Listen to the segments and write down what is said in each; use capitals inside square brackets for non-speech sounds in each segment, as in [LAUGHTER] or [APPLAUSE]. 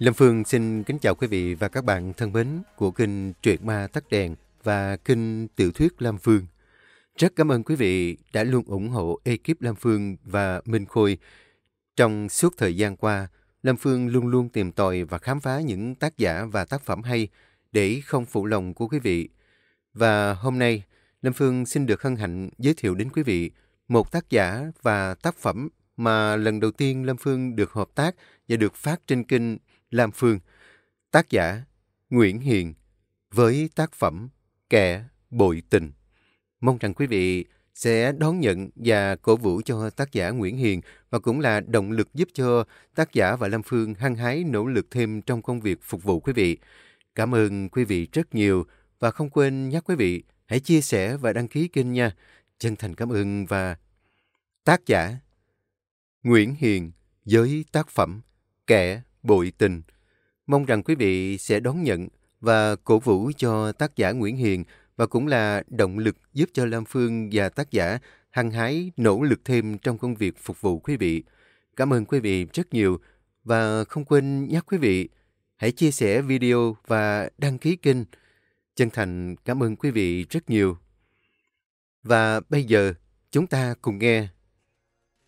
Lâm Phương xin kính chào quý vị và các bạn thân mến của kênh Truyện Ma Tắt Đèn và kênh Tiểu thuyết Lam Phương. Rất cảm ơn quý vị đã luôn ủng hộ ekip Lam Phương và Minh Khôi. Trong suốt thời gian qua, Lam Phương luôn luôn tìm tòi và khám phá những tác giả và tác phẩm hay để không phụ lòng của quý vị. Và hôm nay, Lâm Phương xin được hân hạnh giới thiệu đến quý vị một tác giả và tác phẩm mà lần đầu tiên Lâm Phương được hợp tác và được phát trên kênh Lam Phương. Tác giả Nguyễn Hiền với tác phẩm Kẻ Bội Tình. Mong rằng quý vị sẽ đón nhận và cổ vũ cho tác giả Nguyễn Hiền và cũng là động lực giúp cho tác giả và Lam Phương hăng hái nỗ lực thêm trong công việc phục vụ quý vị. Cảm ơn quý vị rất nhiều và không quên nhắc quý vị hãy chia sẻ và đăng ký kênh nha. Chân thành cảm ơn và tác giả Nguyễn Hiền với tác phẩm Kẻ Bội Tình. Mong rằng quý vị sẽ đón nhận và cổ vũ cho tác giả Nguyễn Hiền và cũng là động lực giúp cho Lam Phương và tác giả hăng hái nỗ lực thêm trong công việc phục vụ quý vị. Cảm ơn quý vị rất nhiều và không quên nhắc quý vị, hãy chia sẻ video và đăng ký kênh. Chân thành cảm ơn quý vị rất nhiều. Và bây giờ chúng ta cùng nghe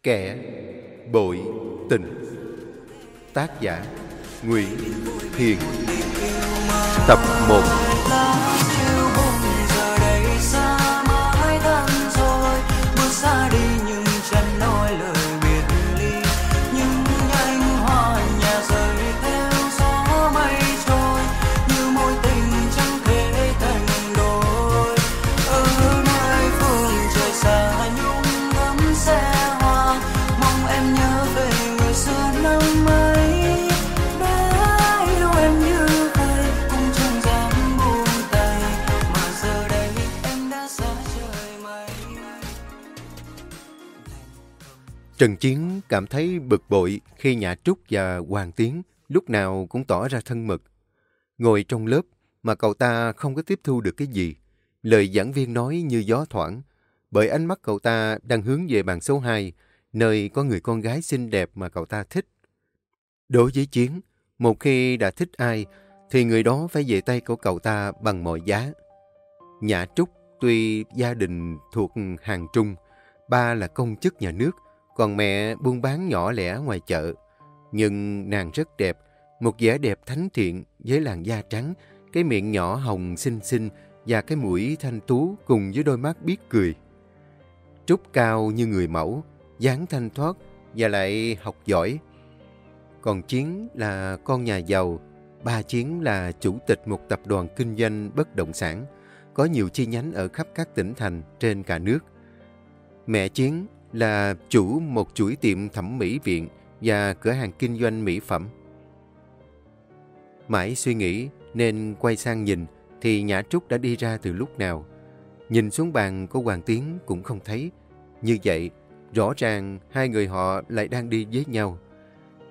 Kẻ Bội Tình Tác giả Nguyễn Hiền. Tập 1 Trần Chiến cảm thấy bực bội khi Nhã Trúc và Hoàng Tiến lúc nào cũng tỏ ra thân mật. Ngồi trong lớp mà cậu ta không có tiếp thu được cái gì. Lời giảng viên nói như gió thoảng, bởi ánh mắt cậu ta đang hướng về bàn số 2, nơi có người con gái xinh đẹp mà cậu ta thích. Đối với Chiến, một khi đã thích ai, thì người đó phải về tay của cậu ta bằng mọi giá. Nhã Trúc tuy gia đình thuộc hàng trung, ba là công chức nhà nước, còn mẹ buôn bán nhỏ lẻ ngoài chợ. Nhưng nàng rất đẹp, một vẻ đẹp thánh thiện với làn da trắng, cái miệng nhỏ hồng xinh xinh và cái mũi thanh tú cùng với đôi mắt biết cười. Trúc cao như người mẫu, dáng thanh thoát và lại học giỏi. Còn Chiến là con nhà giàu, ba Chiến là chủ tịch một tập đoàn kinh doanh bất động sản, có nhiều chi nhánh ở khắp các tỉnh thành trên cả nước. Mẹ Chiến là chủ một chuỗi tiệm thẩm mỹ viện và cửa hàng kinh doanh mỹ phẩm. Mãi suy nghĩ nên quay sang nhìn thì Nhã Trúc đã đi ra từ lúc nào. Nhìn xuống bàn của Hoàng Tiến cũng không thấy. Như vậy, rõ ràng hai người họ lại đang đi với nhau.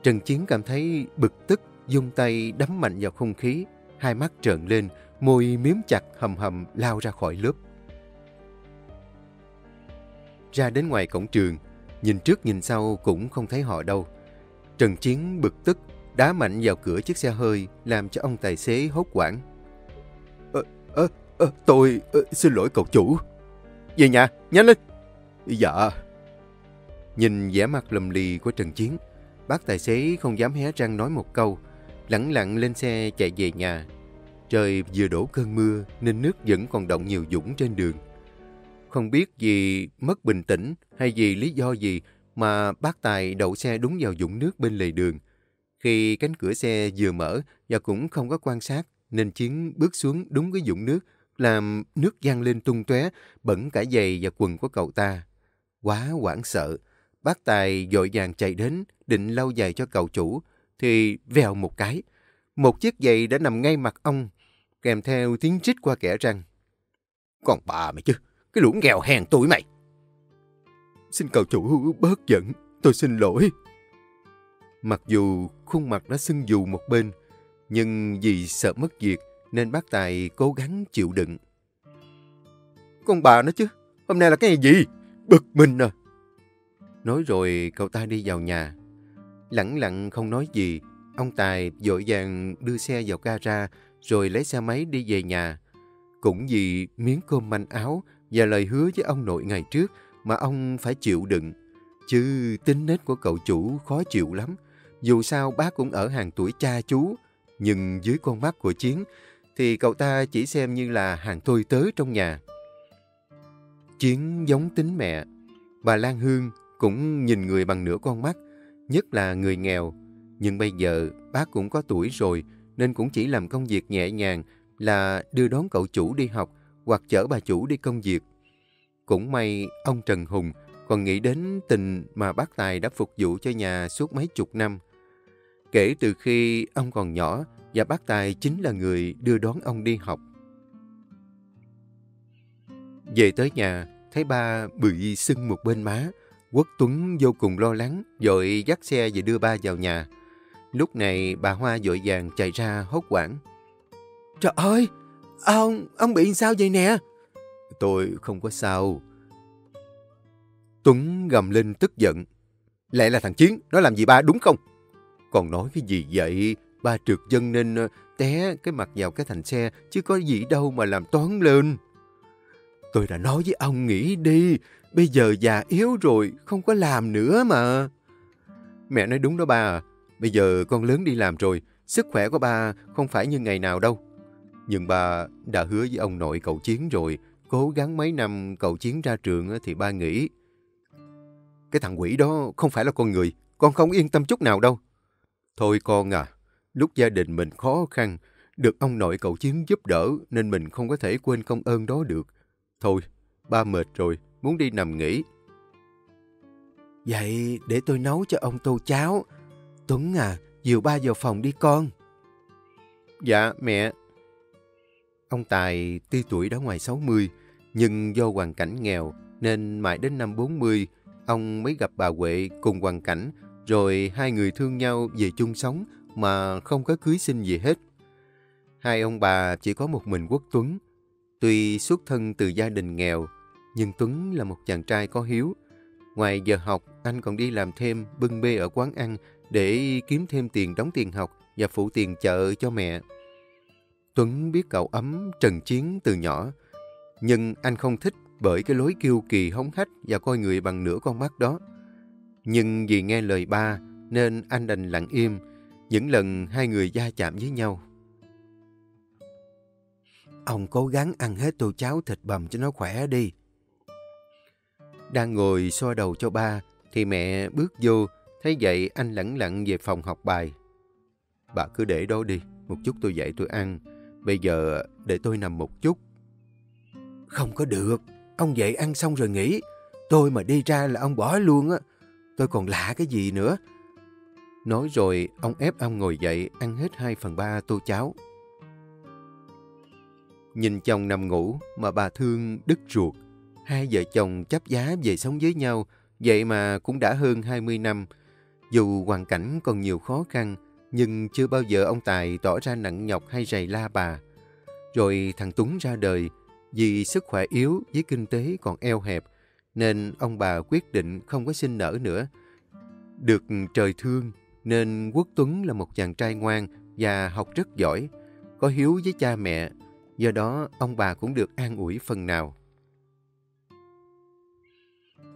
Trần Chiến cảm thấy bực tức, dung tay đấm mạnh vào không khí, hai mắt trợn lên, môi miếm chặt hầm hầm lao ra khỏi lớp. Ra đến ngoài cổng trường, nhìn trước nhìn sau cũng không thấy họ đâu. Trần Chiến bực tức, đá mạnh vào cửa chiếc xe hơi, làm cho ông tài xế hốt quảng. Ờ, ờ, ờ, tôi ờ, xin lỗi cậu chủ. Về nhà, nhanh lên. Dạ. Nhìn vẻ mặt lầm lì của Trần Chiến, bác tài xế không dám hé răng nói một câu, lẳng lặng lên xe chạy về nhà. Trời vừa đổ cơn mưa nên nước vẫn còn động nhiều dũng trên đường. Không biết vì mất bình tĩnh hay vì lý do gì mà bác Tài đậu xe đúng vào dũng nước bên lề đường. Khi cánh cửa xe vừa mở và cũng không có quan sát nên Chiến bước xuống đúng cái dũng nước làm nước văng lên tung tóe bẩn cả giày và quần của cậu ta. Quá hoảng sợ, bác Tài dội vàng chạy đến định lau giày cho cậu chủ thì vèo một cái. Một chiếc giày đã nằm ngay mặt ông kèm theo tiếng chích qua kẻ răng. Còn bà mày chứ, cái lũ nghèo hèn tuổi mày. Xin cậu chủ bớt giận, tôi xin lỗi. Mặc dù khuôn mặt đã sưng dù một bên, nhưng vì sợ mất việc nên bác Tài cố gắng chịu đựng. Con bà nó chứ, hôm nay là cái gì? Bực mình à. Nói rồi cậu ta đi vào nhà. Lặng lặng không nói gì, Ông Tài dội vàng đưa xe vào gara rồi lấy xe máy đi về nhà. Cũng vì miếng cơm manh áo và lời hứa với ông nội ngày trước mà ông phải chịu đựng. Chứ tính nết của cậu chủ khó chịu lắm. Dù sao bác cũng ở hàng tuổi cha chú, nhưng dưới con mắt của Chiến thì cậu ta chỉ xem như là hàng tôi tớ trong nhà. Chiến giống tính mẹ. Bà Lan Hương cũng nhìn người bằng nửa con mắt, nhất là người nghèo. Nhưng bây giờ bác cũng có tuổi rồi nên cũng chỉ làm công việc nhẹ nhàng là đưa đón cậu chủ đi học hoặc chở bà chủ đi công việc. Cũng may ông Trần Hùng còn nghĩ đến tình mà bác Tài đã phục vụ cho nhà suốt mấy chục năm. Kể từ khi ông còn nhỏ và bác Tài chính là người đưa đón ông đi học. Về tới nhà, thấy ba bị sưng một bên má. Quốc Tuấn vô cùng lo lắng, dội dắt xe về đưa ba vào nhà. Lúc này bà Hoa dội vàng chạy ra hốt quảng. Trời ơi, ông, ông bị sao vậy nè? Tôi không có sao. Tuấn gầm lên tức giận. Lại là thằng Chiến, nó làm gì ba đúng không? Còn nói cái gì vậy? Ba trượt dân nên ờ, té cái mặt vào cái thành xe, chứ có gì đâu mà làm toán lên. Tôi đã nói với ông nghĩ đi, bây giờ già yếu rồi, không có làm nữa mà. Mẹ nói đúng đó ba à, bây giờ con lớn đi làm rồi, sức khỏe của ba không phải như ngày nào đâu. Nhưng ba đã hứa với ông nội cậu Chiến rồi, cố gắng mấy năm cậu Chiến ra trường thì ba nghĩ. Cái thằng quỷ đó không phải là con người, con không yên tâm chút nào đâu. Thôi con à, lúc gia đình mình khó khăn, được ông nội cậu Chiến giúp đỡ nên mình không có thể quên công ơn đó được. Thôi, ba mệt rồi, muốn đi nằm nghỉ. Vậy để tôi nấu cho ông tô cháo. Tuấn à, dìu ba vào phòng đi con. Dạ, mẹ. Ông Tài tuy tuổi đã ngoài 60, nhưng do hoàn cảnh nghèo nên mãi đến năm 40, ông mới gặp bà Huệ cùng hoàn cảnh, rồi hai người thương nhau về chung sống mà không có cưới sinh gì hết. Hai ông bà chỉ có một mình Quốc Tuấn, Tuy xuất thân từ gia đình nghèo, nhưng Tuấn là một chàng trai có hiếu. Ngoài giờ học, anh còn đi làm thêm bưng bê ở quán ăn để kiếm thêm tiền đóng tiền học và phụ tiền chợ cho mẹ. Tuấn biết cậu ấm trần chiến từ nhỏ, nhưng anh không thích bởi cái lối kiêu kỳ hống hách và coi người bằng nửa con mắt đó. Nhưng vì nghe lời ba nên anh đành lặng im những lần hai người gia chạm với nhau. Ông cố gắng ăn hết tô cháo thịt bằm cho nó khỏe đi. Đang ngồi xoa đầu cho ba, thì mẹ bước vô, thấy vậy anh lẳng lặng về phòng học bài. Bà cứ để đó đi, một chút tôi dậy tôi ăn. Bây giờ để tôi nằm một chút. Không có được, ông dậy ăn xong rồi nghỉ. Tôi mà đi ra là ông bỏ luôn á. Tôi còn lạ cái gì nữa. Nói rồi, ông ép ông ngồi dậy ăn hết 2 phần 3 tô cháo. Nhìn chồng nằm ngủ mà bà thương đứt ruột. Hai vợ chồng chấp giá về sống với nhau, vậy mà cũng đã hơn 20 năm. Dù hoàn cảnh còn nhiều khó khăn, nhưng chưa bao giờ ông Tài tỏ ra nặng nhọc hay rầy la bà. Rồi thằng Tuấn ra đời, vì sức khỏe yếu với kinh tế còn eo hẹp, nên ông bà quyết định không có sinh nở nữa. Được trời thương, nên Quốc Tuấn là một chàng trai ngoan và học rất giỏi, có hiếu với cha mẹ do đó ông bà cũng được an ủi phần nào.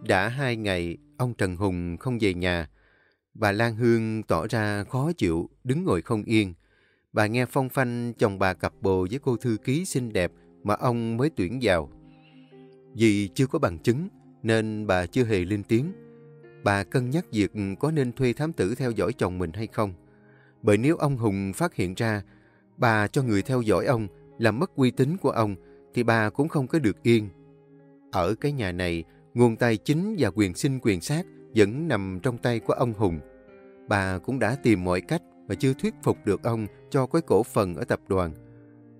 Đã hai ngày, ông Trần Hùng không về nhà. Bà Lan Hương tỏ ra khó chịu, đứng ngồi không yên. Bà nghe phong phanh chồng bà cặp bồ với cô thư ký xinh đẹp mà ông mới tuyển vào. Vì chưa có bằng chứng, nên bà chưa hề lên tiếng. Bà cân nhắc việc có nên thuê thám tử theo dõi chồng mình hay không. Bởi nếu ông Hùng phát hiện ra, bà cho người theo dõi ông làm mất uy tín của ông, thì bà cũng không có được yên. Ở cái nhà này, nguồn tài chính và quyền sinh quyền sát vẫn nằm trong tay của ông Hùng. Bà cũng đã tìm mọi cách mà chưa thuyết phục được ông cho cái cổ phần ở tập đoàn.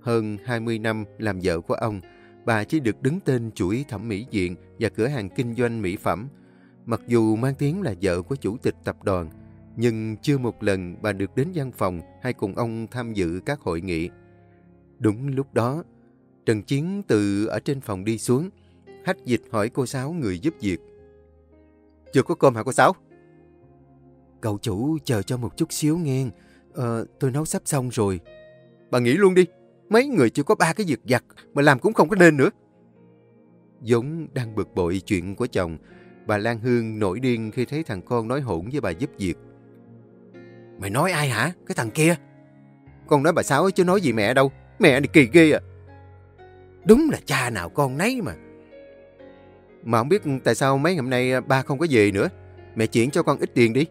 Hơn 20 năm làm vợ của ông, bà chỉ được đứng tên chuỗi thẩm mỹ viện và cửa hàng kinh doanh mỹ phẩm. Mặc dù mang tiếng là vợ của chủ tịch tập đoàn, nhưng chưa một lần bà được đến văn phòng hay cùng ông tham dự các hội nghị. Đúng lúc đó, Trần Chiến từ ở trên phòng đi xuống, hách dịch hỏi cô Sáu người giúp việc. Chưa có cơm hả cô Sáu? Cậu chủ chờ cho một chút xíu nghe, Ờ, tôi nấu sắp xong rồi. Bà nghĩ luôn đi. Mấy người chưa có ba cái việc giặt mà làm cũng không có nên nữa. Dũng đang bực bội chuyện của chồng, bà Lan Hương nổi điên khi thấy thằng con nói hỗn với bà giúp việc. Mày nói ai hả? Cái thằng kia? Con nói bà Sáu chứ nói gì mẹ đâu. Mẹ này kỳ ghê à. Đúng là cha nào con nấy mà. Mà không biết tại sao mấy ngày hôm nay à, ba không có về nữa. Mẹ chuyển cho con ít tiền đi.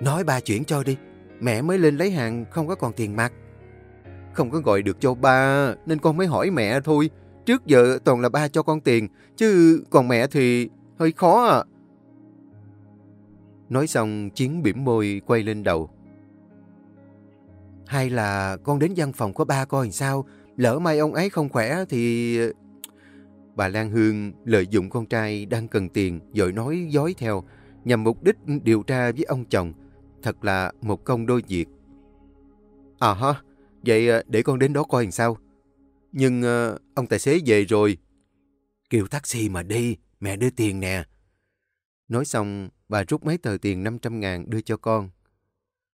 Nói ba chuyển cho đi. Mẹ mới lên lấy hàng, không có còn tiền mặt. Không có gọi được cho ba, nên con mới hỏi mẹ thôi. Trước giờ toàn là ba cho con tiền, chứ còn mẹ thì hơi khó à. Nói xong, Chiến bỉm môi, quay lên đầu. Hay là con đến văn phòng của ba coi sao? Lỡ may ông ấy không khỏe thì... À, Bà Lan Hương lợi dụng con trai đang cần tiền rồi nói dối theo nhằm mục đích điều tra với ông chồng. Thật là một công đôi việc. À ha, vậy à, để con đến đó coi làm sao. Nhưng uh, ông tài xế về rồi. Kêu taxi mà đi, mẹ đưa tiền nè. Nói xong, bà rút mấy tờ tiền 500 ngàn đưa cho con.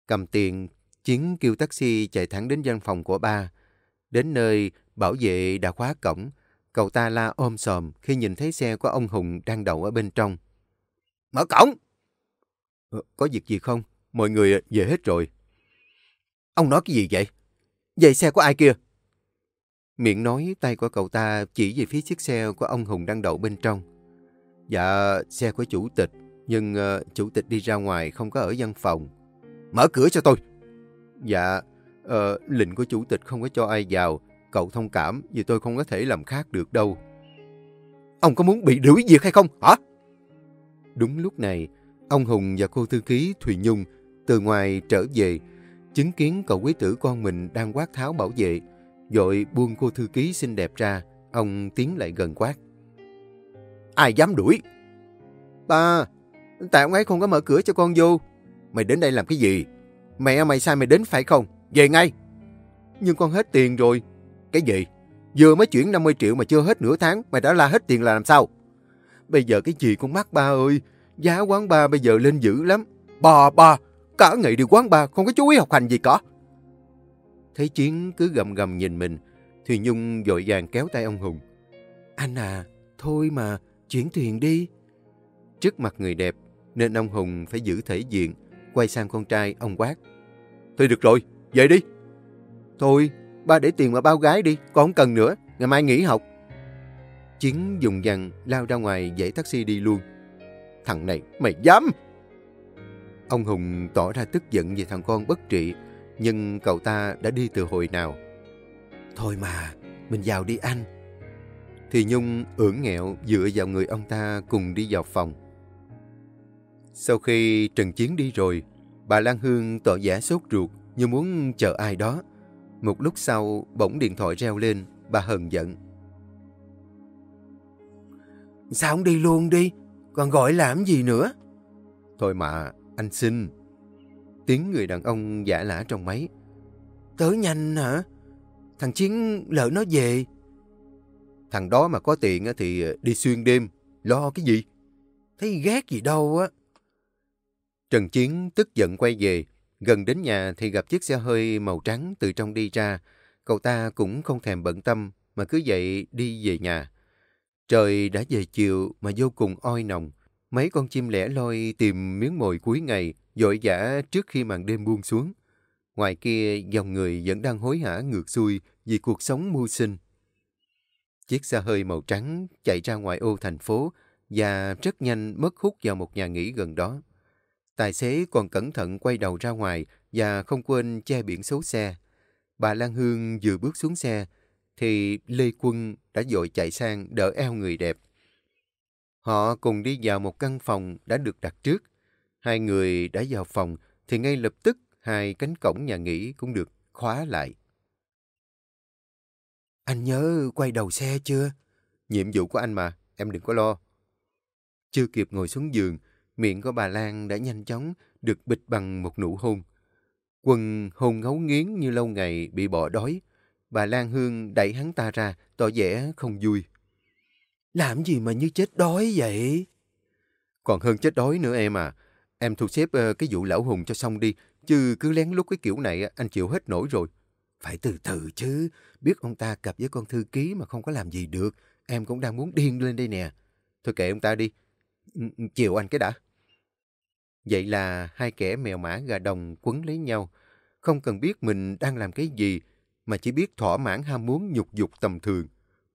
Cầm tiền, Chiến kêu taxi chạy thẳng đến văn phòng của ba. Đến nơi, bảo vệ đã khóa cổng. Cậu ta la ôm sòm khi nhìn thấy xe của ông Hùng đang đậu ở bên trong. Mở cổng! Ờ, có việc gì không? Mọi người ờ, về hết rồi. Ông nói cái gì vậy? Vậy xe của ai kia? Miệng nói tay của cậu ta chỉ về phía chiếc xe của ông Hùng đang đậu bên trong. Dạ, xe của chủ tịch, nhưng uh, chủ tịch đi ra ngoài không có ở văn phòng. Mở cửa cho tôi! Dạ, uh, lệnh của chủ tịch không có cho ai vào. Cậu thông cảm vì tôi không có thể làm khác được đâu. Ông có muốn bị đuổi việc hay không hả? Đúng lúc này, ông Hùng và cô thư ký Thùy Nhung từ ngoài trở về, chứng kiến cậu quý tử con mình đang quát tháo bảo vệ, rồi buông cô thư ký xinh đẹp ra, ông tiến lại gần quát. Ai dám đuổi? Ba, tại ông ấy không có mở cửa cho con vô. Mày đến đây làm cái gì? Mẹ mày sai mày đến phải không? Về ngay. Nhưng con hết tiền rồi. Cái gì? Vừa mới chuyển 50 triệu mà chưa hết nửa tháng, mày đã la hết tiền là làm sao? Bây giờ cái gì con mắc ba ơi, giá quán ba bây giờ lên dữ lắm. Bà, bà, cả ngày đi quán ba không có chú ý học hành gì cả. Thấy Chiến cứ gầm gầm nhìn mình, thì Nhung dội vàng kéo tay ông Hùng. Anh à, thôi mà, chuyển tiền đi. Trước mặt người đẹp, nên ông Hùng phải giữ thể diện, quay sang con trai ông quát. Thôi được rồi, về đi. Thôi, ba để tiền mà bao gái đi, con không cần nữa, ngày mai nghỉ học. Chiến dùng dằn lao ra ngoài dãy taxi đi luôn. Thằng này, mày dám! Ông Hùng tỏ ra tức giận về thằng con bất trị, nhưng cậu ta đã đi từ hồi nào. Thôi mà, mình vào đi anh. Thì Nhung ưỡn nghẹo dựa vào người ông ta cùng đi vào phòng. Sau khi Trần Chiến đi rồi, bà Lan Hương tỏ giả sốt ruột như muốn chờ ai đó. Một lúc sau, bỗng điện thoại reo lên, bà hờn giận. Sao không đi luôn đi? Còn gọi làm gì nữa? Thôi mà, anh xin. Tiếng người đàn ông giả lả trong máy. Tới nhanh hả? Thằng Chiến lỡ nó về. Thằng đó mà có tiền thì đi xuyên đêm. Lo cái gì? Thấy ghét gì đâu á. Trần Chiến tức giận quay về. Gần đến nhà thì gặp chiếc xe hơi màu trắng từ trong đi ra. Cậu ta cũng không thèm bận tâm mà cứ vậy đi về nhà. Trời đã về chiều mà vô cùng oi nồng. Mấy con chim lẻ loi tìm miếng mồi cuối ngày, dội dã trước khi màn đêm buông xuống. Ngoài kia, dòng người vẫn đang hối hả ngược xuôi vì cuộc sống mưu sinh. Chiếc xe hơi màu trắng chạy ra ngoài ô thành phố và rất nhanh mất hút vào một nhà nghỉ gần đó. Tài xế còn cẩn thận quay đầu ra ngoài và không quên che biển số xe. Bà Lan Hương vừa bước xuống xe, thì Lê Quân đã dội chạy sang đỡ eo người đẹp. Họ cùng đi vào một căn phòng đã được đặt trước. Hai người đã vào phòng thì ngay lập tức hai cánh cổng nhà nghỉ cũng được khóa lại. Anh nhớ quay đầu xe chưa? Nhiệm vụ của anh mà, em đừng có lo. Chưa kịp ngồi xuống giường, miệng của bà Lan đã nhanh chóng được bịch bằng một nụ hôn. Quân hôn ngấu nghiến như lâu ngày bị bỏ đói. Bà Lan Hương đẩy hắn ta ra, tỏ vẻ không vui. Làm gì mà như chết đói vậy? Còn hơn chết đói nữa em à. em thu xếp ờ, cái vụ lão Hùng cho xong đi, chứ cứ lén lút cái kiểu này anh chịu hết nổi rồi. Phải từ từ chứ, biết ông ta cặp với con thư ký mà không có làm gì được, em cũng đang muốn điên lên đây nè. Thôi kệ ông ta đi, ừ, ừ, chiều anh cái đã. Vậy là hai kẻ mèo mã gà đồng quấn lấy nhau, không cần biết mình đang làm cái gì, mà chỉ biết thỏa mãn ham muốn nhục dục tầm thường.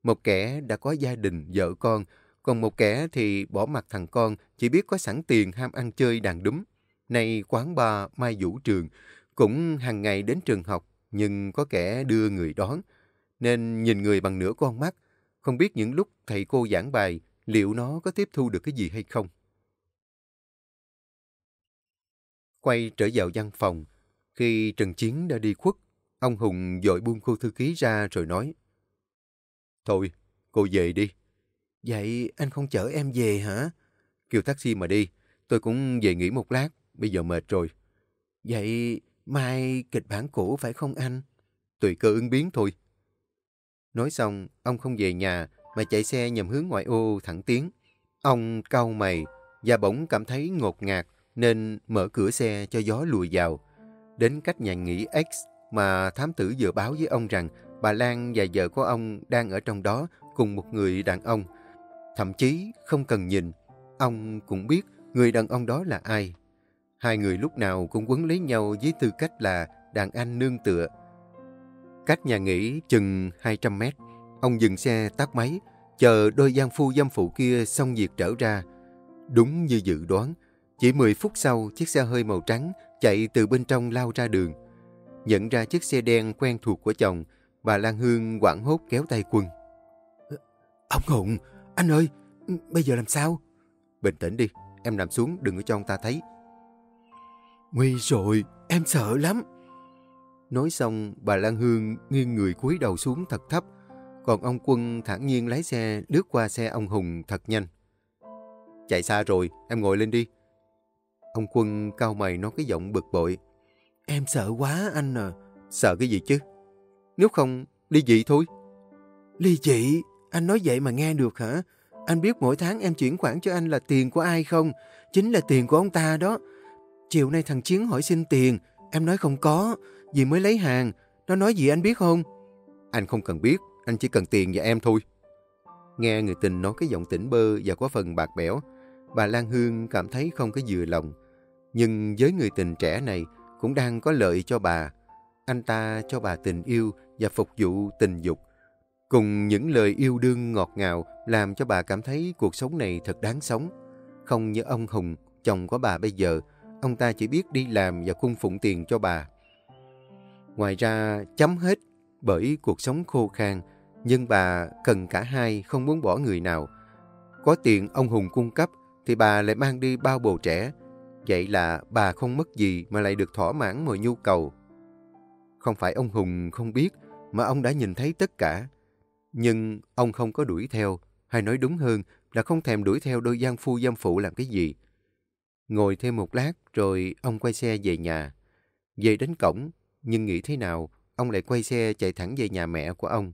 Một kẻ đã có gia đình, vợ con, còn một kẻ thì bỏ mặt thằng con, chỉ biết có sẵn tiền ham ăn chơi đàn đúng. Nay quán bar, mai vũ trường, cũng hàng ngày đến trường học, nhưng có kẻ đưa người đón. Nên nhìn người bằng nửa con mắt, không biết những lúc thầy cô giảng bài, liệu nó có tiếp thu được cái gì hay không. Quay trở vào văn phòng, khi Trần Chiến đã đi khuất, ông Hùng dội buông cô thư ký ra rồi nói Thôi, cô về đi. Vậy anh không chở em về hả? Kêu taxi mà đi, tôi cũng về nghỉ một lát, bây giờ mệt rồi. Vậy mai kịch bản cũ phải không anh? Tùy cơ ứng biến thôi. Nói xong, ông không về nhà mà chạy xe nhằm hướng ngoại ô thẳng tiến. Ông cau mày và bỗng cảm thấy ngột ngạt nên mở cửa xe cho gió lùi vào. Đến cách nhà nghỉ X mà thám tử vừa báo với ông rằng bà Lan và vợ của ông đang ở trong đó cùng một người đàn ông. Thậm chí không cần nhìn, ông cũng biết người đàn ông đó là ai. Hai người lúc nào cũng quấn lấy nhau với tư cách là đàn anh nương tựa. Cách nhà nghỉ chừng 200 mét, ông dừng xe tắt máy, chờ đôi gian phu dâm phụ kia xong việc trở ra. Đúng như dự đoán, chỉ 10 phút sau, chiếc xe hơi màu trắng chạy từ bên trong lao ra đường. Nhận ra chiếc xe đen quen thuộc của chồng, bà Lan Hương quảng hốt kéo tay quân. Ông Hùng, anh ơi, bây giờ làm sao? Bình tĩnh đi, em nằm xuống đừng có cho ông ta thấy. Nguy rồi, em sợ lắm. Nói xong, bà Lan Hương nghiêng người cúi đầu xuống thật thấp, còn ông Quân thản nhiên lái xe lướt qua xe ông Hùng thật nhanh. Chạy xa rồi, em ngồi lên đi. Ông Quân cao mày nói cái giọng bực bội. Em sợ quá anh à. Sợ cái gì chứ? Nếu không, ly dị thôi. Ly dị? Anh nói vậy mà nghe được hả? Anh biết mỗi tháng em chuyển khoản cho anh là tiền của ai không? Chính là tiền của ông ta đó. Chiều nay thằng Chiến hỏi xin tiền. Em nói không có, vì mới lấy hàng. Nó nói gì anh biết không? Anh không cần biết, anh chỉ cần tiền và em thôi. Nghe người tình nói cái giọng tỉnh bơ và có phần bạc bẽo, bà Lan Hương cảm thấy không có vừa lòng. Nhưng với người tình trẻ này cũng đang có lợi cho bà. Anh ta cho bà tình yêu và phục vụ tình dục. Cùng những lời yêu đương ngọt ngào làm cho bà cảm thấy cuộc sống này thật đáng sống. Không như ông Hùng, chồng của bà bây giờ, ông ta chỉ biết đi làm và cung phụng tiền cho bà. Ngoài ra, chấm hết bởi cuộc sống khô khan, nhưng bà cần cả hai không muốn bỏ người nào. Có tiền ông Hùng cung cấp thì bà lại mang đi bao bồ trẻ. Vậy là bà không mất gì mà lại được thỏa mãn mọi nhu cầu. Không phải ông Hùng không biết mà ông đã nhìn thấy tất cả. Nhưng ông không có đuổi theo, hay nói đúng hơn là không thèm đuổi theo đôi gian phu giam phụ làm cái gì. Ngồi thêm một lát rồi ông quay xe về nhà. Về đến cổng, nhưng nghĩ thế nào, ông lại quay xe chạy thẳng về nhà mẹ của ông.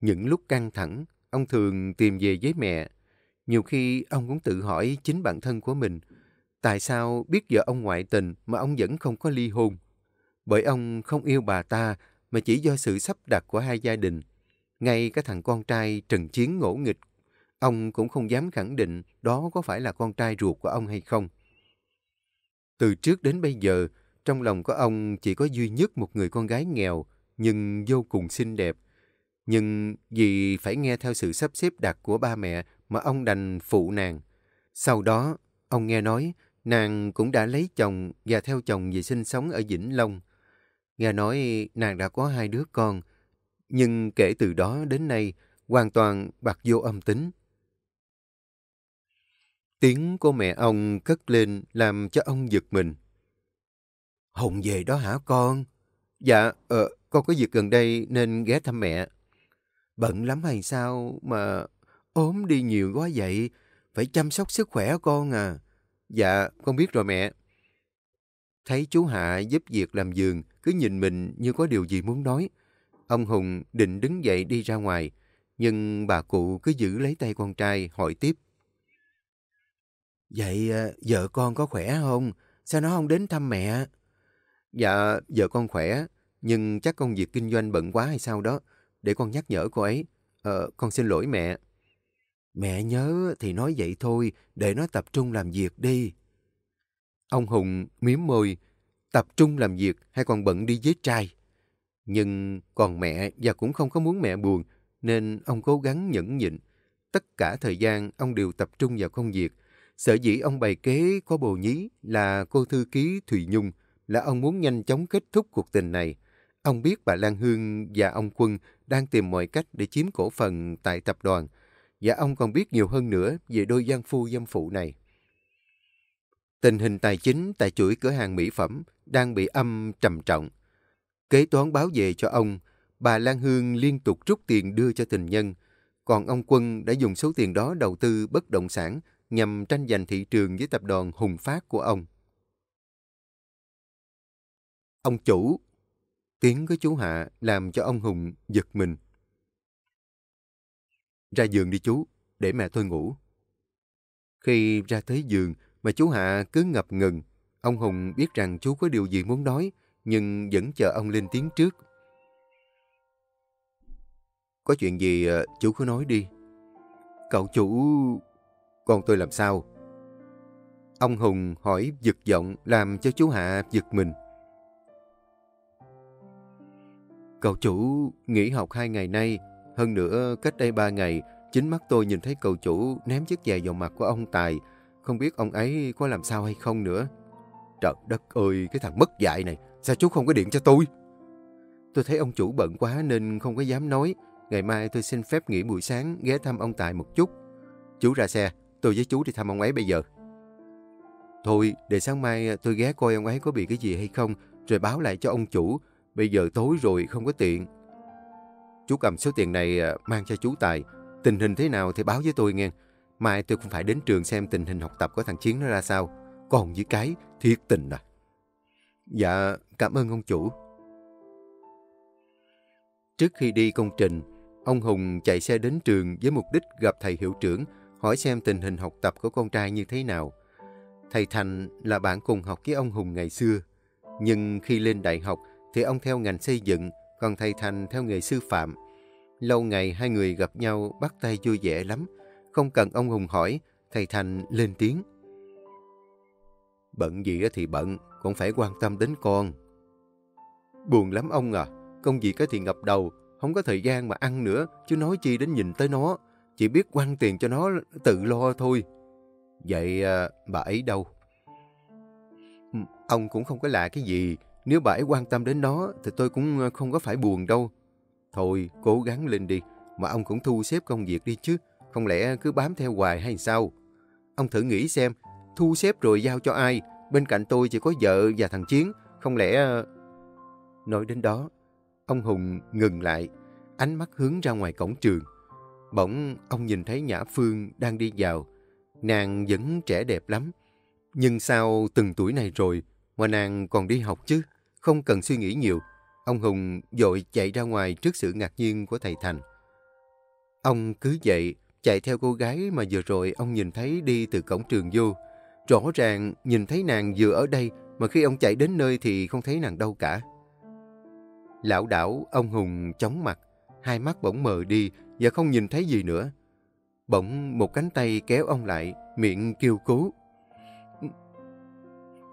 Những lúc căng thẳng, ông thường tìm về với mẹ. Nhiều khi ông cũng tự hỏi chính bản thân của mình, tại sao biết vợ ông ngoại tình mà ông vẫn không có ly hôn? Bởi ông không yêu bà ta mà chỉ do sự sắp đặt của hai gia đình. Ngay cả thằng con trai Trần Chiến ngỗ nghịch, ông cũng không dám khẳng định đó có phải là con trai ruột của ông hay không. Từ trước đến bây giờ, trong lòng của ông chỉ có duy nhất một người con gái nghèo, nhưng vô cùng xinh đẹp. Nhưng vì phải nghe theo sự sắp xếp đặt của ba mẹ mà ông đành phụ nàng. Sau đó, ông nghe nói nàng cũng đã lấy chồng và theo chồng về sinh sống ở Vĩnh Long. Nghe nói nàng đã có hai đứa con, nhưng kể từ đó đến nay hoàn toàn bạc vô âm tính. Tiếng của mẹ ông cất lên làm cho ông giật mình. Hồng về đó hả con? Dạ, ờ, con có việc gần đây nên ghé thăm mẹ. Bận lắm hay sao mà ốm đi nhiều quá vậy? Phải chăm sóc sức khỏe con à. Dạ, con biết rồi mẹ. Thấy chú Hạ giúp việc làm giường, cứ nhìn mình như có điều gì muốn nói. Ông Hùng định đứng dậy đi ra ngoài, nhưng bà cụ cứ giữ lấy tay con trai hỏi tiếp. Vậy à, vợ con có khỏe không? Sao nó không đến thăm mẹ? Dạ, vợ con khỏe, nhưng chắc công việc kinh doanh bận quá hay sao đó. Để con nhắc nhở cô ấy. Ờ, con xin lỗi mẹ. Mẹ nhớ thì nói vậy thôi, để nó tập trung làm việc đi. Ông Hùng miếm môi, tập trung làm việc hay còn bận đi với trai. Nhưng còn mẹ và cũng không có muốn mẹ buồn, nên ông cố gắng nhẫn nhịn. Tất cả thời gian ông đều tập trung vào công việc. Sở dĩ ông bày kế có bồ nhí là cô thư ký Thùy Nhung, là ông muốn nhanh chóng kết thúc cuộc tình này. Ông biết bà Lan Hương và ông Quân đang tìm mọi cách để chiếm cổ phần tại tập đoàn, và ông còn biết nhiều hơn nữa về đôi gian phu dâm phụ này. Tình hình tài chính tại chuỗi cửa hàng mỹ phẩm đang bị âm trầm trọng. Kế toán báo về cho ông, bà Lan Hương liên tục rút tiền đưa cho tình nhân, còn ông Quân đã dùng số tiền đó đầu tư bất động sản nhằm tranh giành thị trường với tập đoàn Hùng Phát của ông. Ông chủ, tiếng của chú Hạ làm cho ông Hùng giật mình. Ra giường đi chú, để mẹ tôi ngủ. Khi ra tới giường mà chú Hạ cứ ngập ngừng, ông Hùng biết rằng chú có điều gì muốn nói, nhưng vẫn chờ ông lên tiếng trước. Có chuyện gì ờ, chú cứ nói đi. Cậu chủ... Con tôi làm sao? Ông Hùng hỏi giật giọng làm cho chú Hạ giật mình. Cậu chủ nghỉ học hai ngày nay, hơn nữa cách đây ba ngày, chính mắt tôi nhìn thấy cậu chủ ném chiếc giày vào mặt của ông Tài, không biết ông ấy có làm sao hay không nữa. Trời đất ơi, cái thằng mất dạy này, sao chú không có điện cho tôi? Tôi thấy ông chủ bận quá nên không có dám nói. Ngày mai tôi xin phép nghỉ buổi sáng ghé thăm ông Tài một chút. Chú ra xe, tôi với chú đi thăm ông ấy bây giờ. Thôi, để sáng mai tôi ghé coi ông ấy có bị cái gì hay không, rồi báo lại cho ông chủ. Bây giờ tối rồi, không có tiện. Chú cầm số tiền này ờ, mang cho chú Tài. Tình hình thế nào thì báo với tôi nghe. Mai tôi cũng phải đến trường xem tình hình học tập của thằng Chiến nó ra sao. Còn với cái thiệt tình à. Dạ, cảm ơn ông chủ. Trước khi đi công trình, ông Hùng chạy xe đến trường với mục đích gặp thầy hiệu trưởng, hỏi xem tình hình học tập của con trai như thế nào. Thầy Thành là bạn cùng học với ông Hùng ngày xưa. Nhưng khi lên đại học thì ông theo ngành xây dựng, còn thầy Thành theo nghề sư phạm. Lâu ngày hai người gặp nhau bắt tay vui vẻ lắm. Không cần ông Hùng hỏi, thầy Thành lên tiếng. Bận gì thì bận, cũng phải quan tâm đến con. Buồn lắm ông à, công việc thì ngập đầu, không có thời gian mà ăn nữa, chứ nói chi đến nhìn tới nó. Chỉ biết quăng tiền cho nó tự lo thôi. Vậy à, bà ấy đâu? Ông cũng không có lạ cái gì. Nếu bà ấy quan tâm đến nó thì tôi cũng ờ, không có phải buồn đâu. Thôi, cố gắng lên đi. Mà ông cũng thu xếp công việc đi chứ. Không lẽ cứ bám theo hoài hay sao? Ông thử nghĩ xem, thu xếp rồi giao cho ai? Bên cạnh tôi chỉ có vợ và thằng Chiến. Không lẽ... Ờ? Nói đến đó, ông Hùng ngừng lại, ánh mắt hướng ra ngoài cổng trường. Bỗng ông nhìn thấy Nhã Phương đang đi vào. Nàng vẫn trẻ đẹp lắm. Nhưng sao từng tuổi này rồi mà nàng còn đi học chứ? Không cần suy nghĩ nhiều. Ông Hùng dội chạy ra ngoài trước sự ngạc nhiên của thầy Thành. Ông cứ vậy, chạy theo cô gái mà vừa rồi ông nhìn thấy đi từ cổng trường vô. Rõ ràng nhìn thấy nàng vừa ở đây mà khi ông chạy đến nơi thì không thấy nàng đâu cả. Lão đảo, ông Hùng chóng mặt, hai mắt bỗng mờ đi và không nhìn thấy gì nữa. Bỗng một cánh tay kéo ông lại, miệng kêu cứu.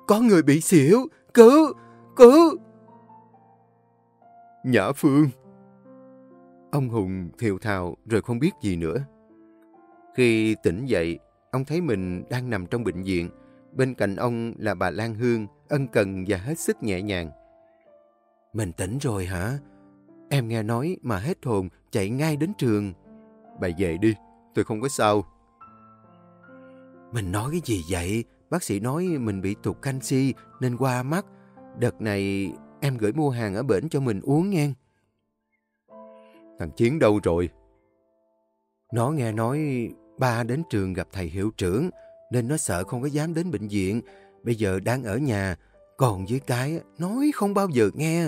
Có người bị xỉu! Cứu! Cứu! Nhã Phương! Ông Hùng thiều thào rồi không biết gì nữa. Khi tỉnh dậy, ông thấy mình đang nằm trong bệnh viện. Bên cạnh ông là bà Lan Hương, ân cần và hết sức nhẹ nhàng. Mình tỉnh rồi hả? Em nghe nói mà hết hồn chạy ngay đến trường. Bà về đi, tôi không có sao. Mình nói cái gì vậy? Bác sĩ nói mình bị tụt canxi nên qua mắt. Đợt này em gửi mua hàng ở bển cho mình uống nghe. Thằng Chiến đâu rồi? Nó nghe nói ba đến trường gặp thầy hiệu trưởng nên nó sợ không có dám đến bệnh viện. Bây giờ đang ở nhà, còn với cái nói không bao giờ nghe.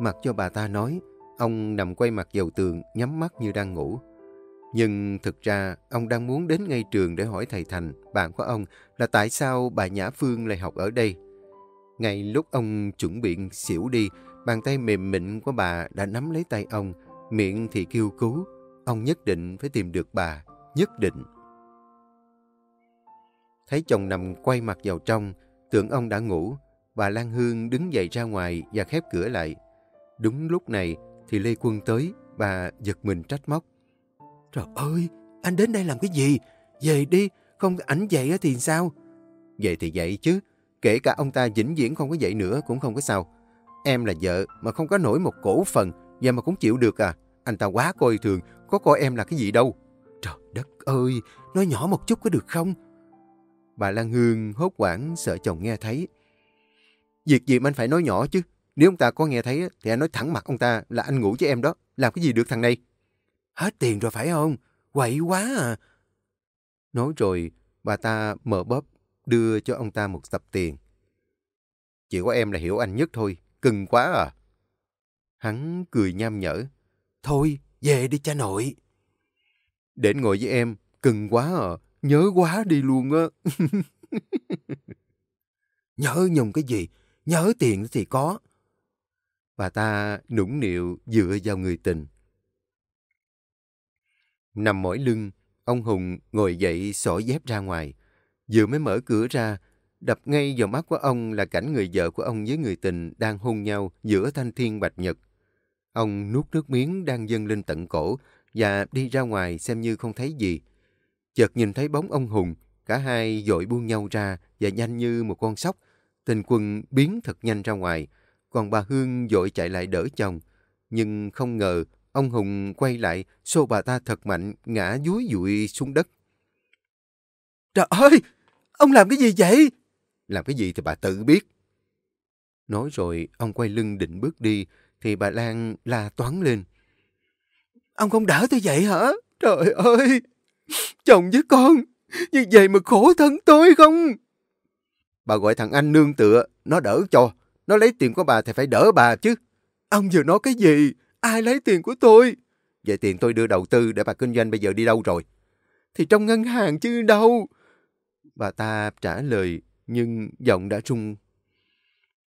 Mặc cho bà ta nói, ông nằm quay mặt vào tường, nhắm mắt như đang ngủ. Nhưng thực ra, ông đang muốn đến ngay trường để hỏi thầy Thành, bạn của ông, là tại sao bà Nhã Phương lại học ở đây. Ngay lúc ông chuẩn bị xỉu đi, bàn tay mềm mịn của bà đã nắm lấy tay ông, miệng thì kêu cứu. Ông nhất định phải tìm được bà, nhất định. Thấy chồng nằm quay mặt vào trong, tưởng ông đã ngủ, bà Lan Hương đứng dậy ra ngoài và khép cửa lại. Đúng lúc này thì Lê Quân tới, bà giật mình trách móc. Trời ơi, anh đến đây làm cái gì? Về đi, không ảnh dậy thì sao? Vậy thì dậy chứ, kể cả ông ta vĩnh viễn không có dậy nữa cũng không có sao. Em là vợ mà không có nổi một cổ phần, và mà cũng chịu được à? Anh ta quá coi thường, có coi em là cái gì đâu. Trời đất ơi, nói nhỏ một chút có được không? Bà Lan Hương hốt quảng sợ chồng nghe thấy. Việc gì mà anh phải nói nhỏ chứ? Nếu ông ta có nghe thấy thì anh nói thẳng mặt ông ta là anh ngủ với em đó. Làm cái gì được thằng này? Hết tiền rồi phải không? Quậy quá à. Nói rồi, bà ta mở bóp, đưa cho ông ta một tập tiền. Chỉ có em là hiểu anh nhất thôi, cưng quá à. Hắn cười nham nhở. Thôi, về đi cha nội. Đến ngồi với em, cưng quá à, nhớ quá đi luôn á. [LAUGHS] nhớ nhung cái gì, nhớ tiền thì có. Bà ta nũng nịu dựa vào người tình. Nằm mỏi lưng, ông Hùng ngồi dậy xỏ dép ra ngoài. Vừa mới mở cửa ra, đập ngay vào mắt của ông là cảnh người vợ của ông với người tình đang hôn nhau giữa thanh thiên bạch nhật. Ông nuốt nước miếng đang dâng lên tận cổ và đi ra ngoài xem như không thấy gì. Chợt nhìn thấy bóng ông Hùng, cả hai dội buông nhau ra và nhanh như một con sóc. Tình quân biến thật nhanh ra ngoài, còn bà Hương dội chạy lại đỡ chồng. Nhưng không ngờ Ông Hùng quay lại, xô bà ta thật mạnh, ngã dúi dụi xuống đất. Trời ơi! Ông làm cái gì vậy? Làm cái gì thì bà tự biết. Nói rồi, ông quay lưng định bước đi, thì bà Lan la toán lên. Ông không đỡ tôi vậy hả? Trời ơi! Chồng với con, như vậy mà khổ thân tôi không? Bà gọi thằng anh nương tựa, nó đỡ cho. Nó lấy tiền của bà thì phải đỡ bà chứ. Ông vừa nói cái gì? Ai lấy tiền của tôi? Vậy tiền tôi đưa đầu tư để bà kinh doanh bây giờ đi đâu rồi? Thì trong ngân hàng chứ đâu. Bà ta trả lời nhưng giọng đã rung.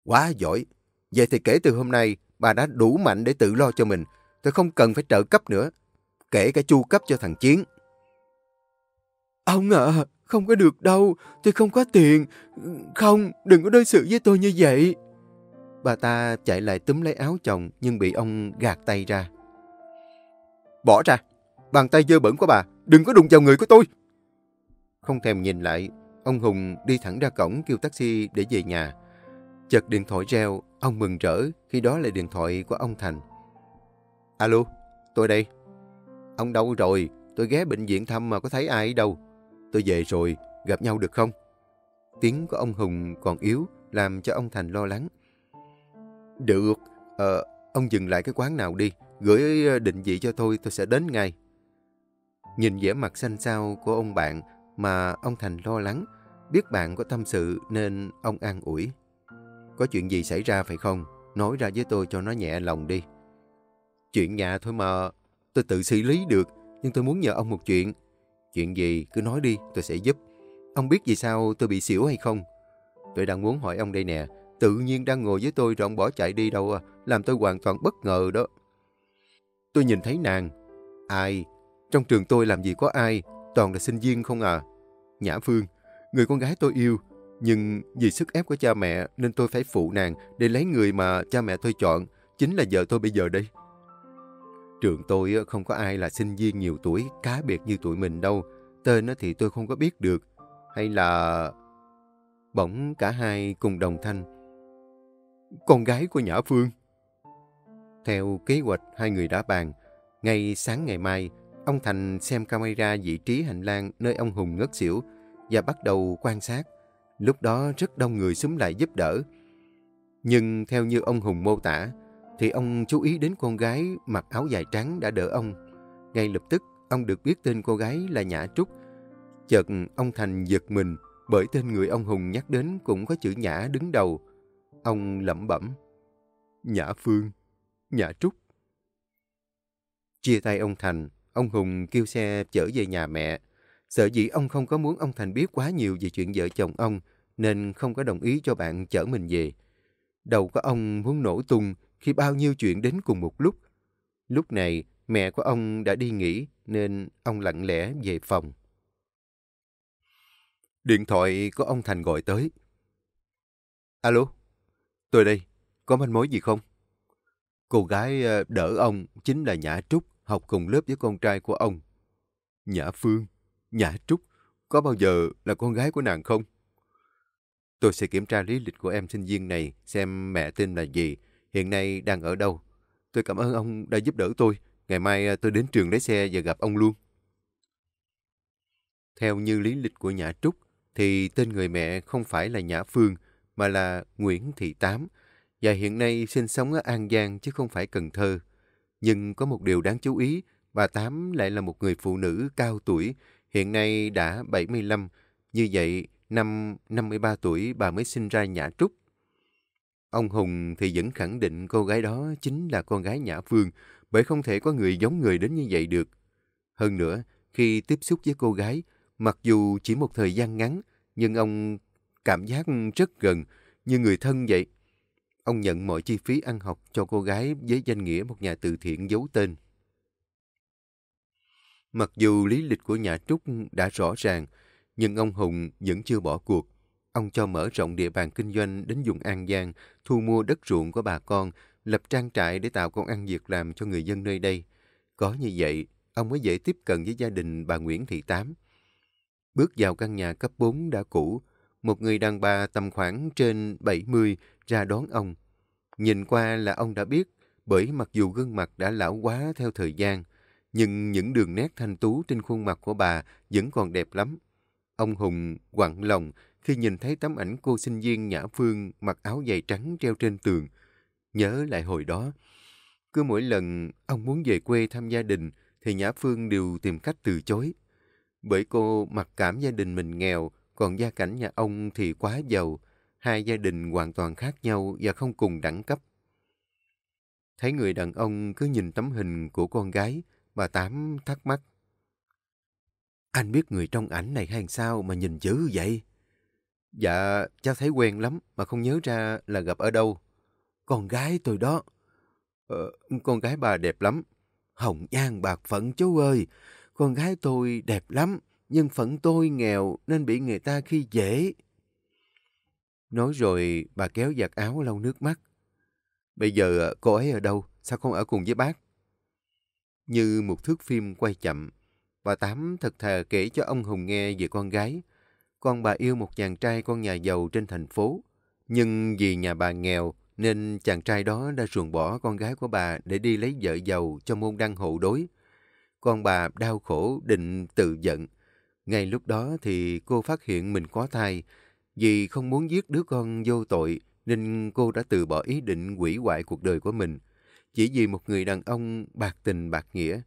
Quá giỏi. Vậy thì kể từ hôm nay bà đã đủ mạnh để tự lo cho mình. Tôi không cần phải trợ cấp nữa. Kể cả chu cấp cho thằng Chiến. Ông ạ, à, không có được đâu. Tôi không có tiền. Không, đừng có đối xử với tôi như vậy. Bà ta chạy lại túm lấy áo chồng nhưng bị ông gạt tay ra. Bỏ ra! Bàn tay dơ bẩn của bà, đừng có đụng vào người của tôi! Không thèm nhìn lại, ông Hùng đi thẳng ra cổng kêu taxi để về nhà. Chợt điện thoại reo, ông mừng rỡ khi đó là điện thoại của ông Thành. Alo, tôi đây. Ông đâu rồi? Tôi ghé bệnh viện thăm mà có thấy ai đâu. Tôi về rồi, gặp nhau được không? Tiếng của ông Hùng còn yếu, làm cho ông Thành lo lắng. Được, ờ, ông dừng lại cái quán nào đi, gửi ờ, định vị cho tôi, tôi sẽ đến ngay. Nhìn vẻ mặt xanh xao của ông bạn mà ông Thành lo lắng, biết bạn có tâm sự nên ông an ủi. Có chuyện gì xảy ra phải không? Nói ra với tôi cho nó nhẹ lòng đi. Chuyện nhà thôi mà, tôi tự xử lý được, nhưng tôi muốn nhờ ông một chuyện. Chuyện gì cứ nói đi, tôi sẽ giúp. Ông biết vì sao tôi bị xỉu hay không? Tôi đang muốn hỏi ông đây nè, tự nhiên đang ngồi với tôi rồi ông bỏ chạy đi đâu à, làm tôi hoàn toàn bất ngờ đó. Tôi nhìn thấy nàng. Ai? Trong trường tôi làm gì có ai, toàn là sinh viên không à. Nhã Phương, người con gái tôi yêu, nhưng vì sức ép của cha mẹ nên tôi phải phụ nàng để lấy người mà cha mẹ tôi chọn, chính là vợ tôi bây giờ đây. Trường tôi không có ai là sinh viên nhiều tuổi, cá biệt như tụi mình đâu. Tên thì tôi không có biết được. Hay là... Bỗng cả hai cùng đồng thanh con gái của Nhã Phương. Theo kế hoạch hai người đã bàn, ngay sáng ngày mai, ông Thành xem camera vị trí hành lang nơi ông Hùng ngất xỉu và bắt đầu quan sát. Lúc đó rất đông người xúm lại giúp đỡ. Nhưng theo như ông Hùng mô tả, thì ông chú ý đến con gái mặc áo dài trắng đã đỡ ông. Ngay lập tức, ông được biết tên cô gái là Nhã Trúc. Chợt ông Thành giật mình bởi tên người ông Hùng nhắc đến cũng có chữ Nhã đứng đầu. Ông lẩm bẩm. Nhã Phương, Nhã Trúc. Chia tay ông Thành, ông Hùng kêu xe chở về nhà mẹ. Sợ dĩ ông không có muốn ông Thành biết quá nhiều về chuyện vợ chồng ông, nên không có đồng ý cho bạn chở mình về. Đầu của ông muốn nổ tung khi bao nhiêu chuyện đến cùng một lúc. Lúc này, mẹ của ông đã đi nghỉ, nên ông lặng lẽ về phòng. Điện thoại của ông Thành gọi tới. Alo, tôi đây, có manh mối gì không? Cô gái ờ, đỡ ông chính là Nhã Trúc, học cùng lớp với con trai của ông. Nhã Phương, Nhã Trúc, có bao giờ là con gái của nàng không? Tôi sẽ kiểm tra lý lịch của em sinh viên này, xem mẹ tên là gì, hiện nay đang ở đâu. Tôi cảm ơn ông đã giúp đỡ tôi. Ngày mai à, tôi đến trường lấy xe và gặp ông luôn. Theo như lý lịch của Nhã Trúc, thì tên người mẹ không phải là Nhã Phương, mà là Nguyễn Thị Tám, và hiện nay sinh sống ở An Giang chứ không phải Cần Thơ. Nhưng có một điều đáng chú ý, bà Tám lại là một người phụ nữ cao tuổi, hiện nay đã 75. Như vậy, năm 53 tuổi bà mới sinh ra Nhã Trúc. Ông Hùng thì vẫn khẳng định cô gái đó chính là con gái Nhã Phương, bởi không thể có người giống người đến như vậy được. Hơn nữa, khi tiếp xúc với cô gái, mặc dù chỉ một thời gian ngắn, nhưng ông cảm giác rất gần, như người thân vậy. Ông nhận mọi chi phí ăn học cho cô gái với danh nghĩa một nhà từ thiện giấu tên. Mặc dù lý lịch của nhà Trúc đã rõ ràng, nhưng ông Hùng vẫn chưa bỏ cuộc. Ông cho mở rộng địa bàn kinh doanh đến vùng An Giang, thu mua đất ruộng của bà con, lập trang trại để tạo công ăn việc làm cho người dân nơi đây. Có như vậy, ông mới dễ tiếp cận với gia đình bà Nguyễn Thị Tám. Bước vào căn nhà cấp 4 đã cũ, một người đàn bà tầm khoảng trên 70 ra đón ông. Nhìn qua là ông đã biết, bởi mặc dù gương mặt đã lão quá theo thời gian, nhưng những đường nét thanh tú trên khuôn mặt của bà vẫn còn đẹp lắm. Ông Hùng quặn lòng khi nhìn thấy tấm ảnh cô sinh viên Nhã Phương mặc áo dày trắng treo trên tường. Nhớ lại hồi đó, cứ mỗi lần ông muốn về quê thăm gia đình thì Nhã Phương đều tìm cách từ chối. Bởi cô mặc cảm gia đình mình nghèo, còn gia cảnh nhà ông thì quá giàu. Hai gia đình hoàn toàn khác nhau và không cùng đẳng cấp. Thấy người đàn ông cứ nhìn tấm hình của con gái, bà Tám thắc mắc. Anh biết người trong ảnh này hay sao mà nhìn dữ vậy? Dạ, cháu thấy quen lắm mà không nhớ ra là gặp ở đâu. Con gái tôi đó. Ờ, con gái bà đẹp lắm. Hồng nhan bạc phận chú ơi. Con gái tôi đẹp lắm, nhưng phận tôi nghèo nên bị người ta khi dễ. Nói rồi bà kéo giặt áo lau nước mắt. Bây giờ ờ, cô ấy ở đâu? Sao không ở cùng với bác? Như một thước phim quay chậm, bà Tám thật thà kể cho ông Hùng nghe về con gái. Con bà yêu một chàng trai con nhà giàu trên thành phố. Nhưng vì nhà bà nghèo nên chàng trai đó đã ruồng bỏ con gái của bà để đi lấy vợ giàu cho môn đăng hộ đối. Con bà đau khổ định tự giận. Ngay lúc đó thì cô phát hiện mình có thai. Vì không muốn giết đứa con vô tội nên cô đã từ bỏ ý định quỷ hoại cuộc đời của mình. Chỉ vì một người đàn ông bạc tình bạc nghĩa.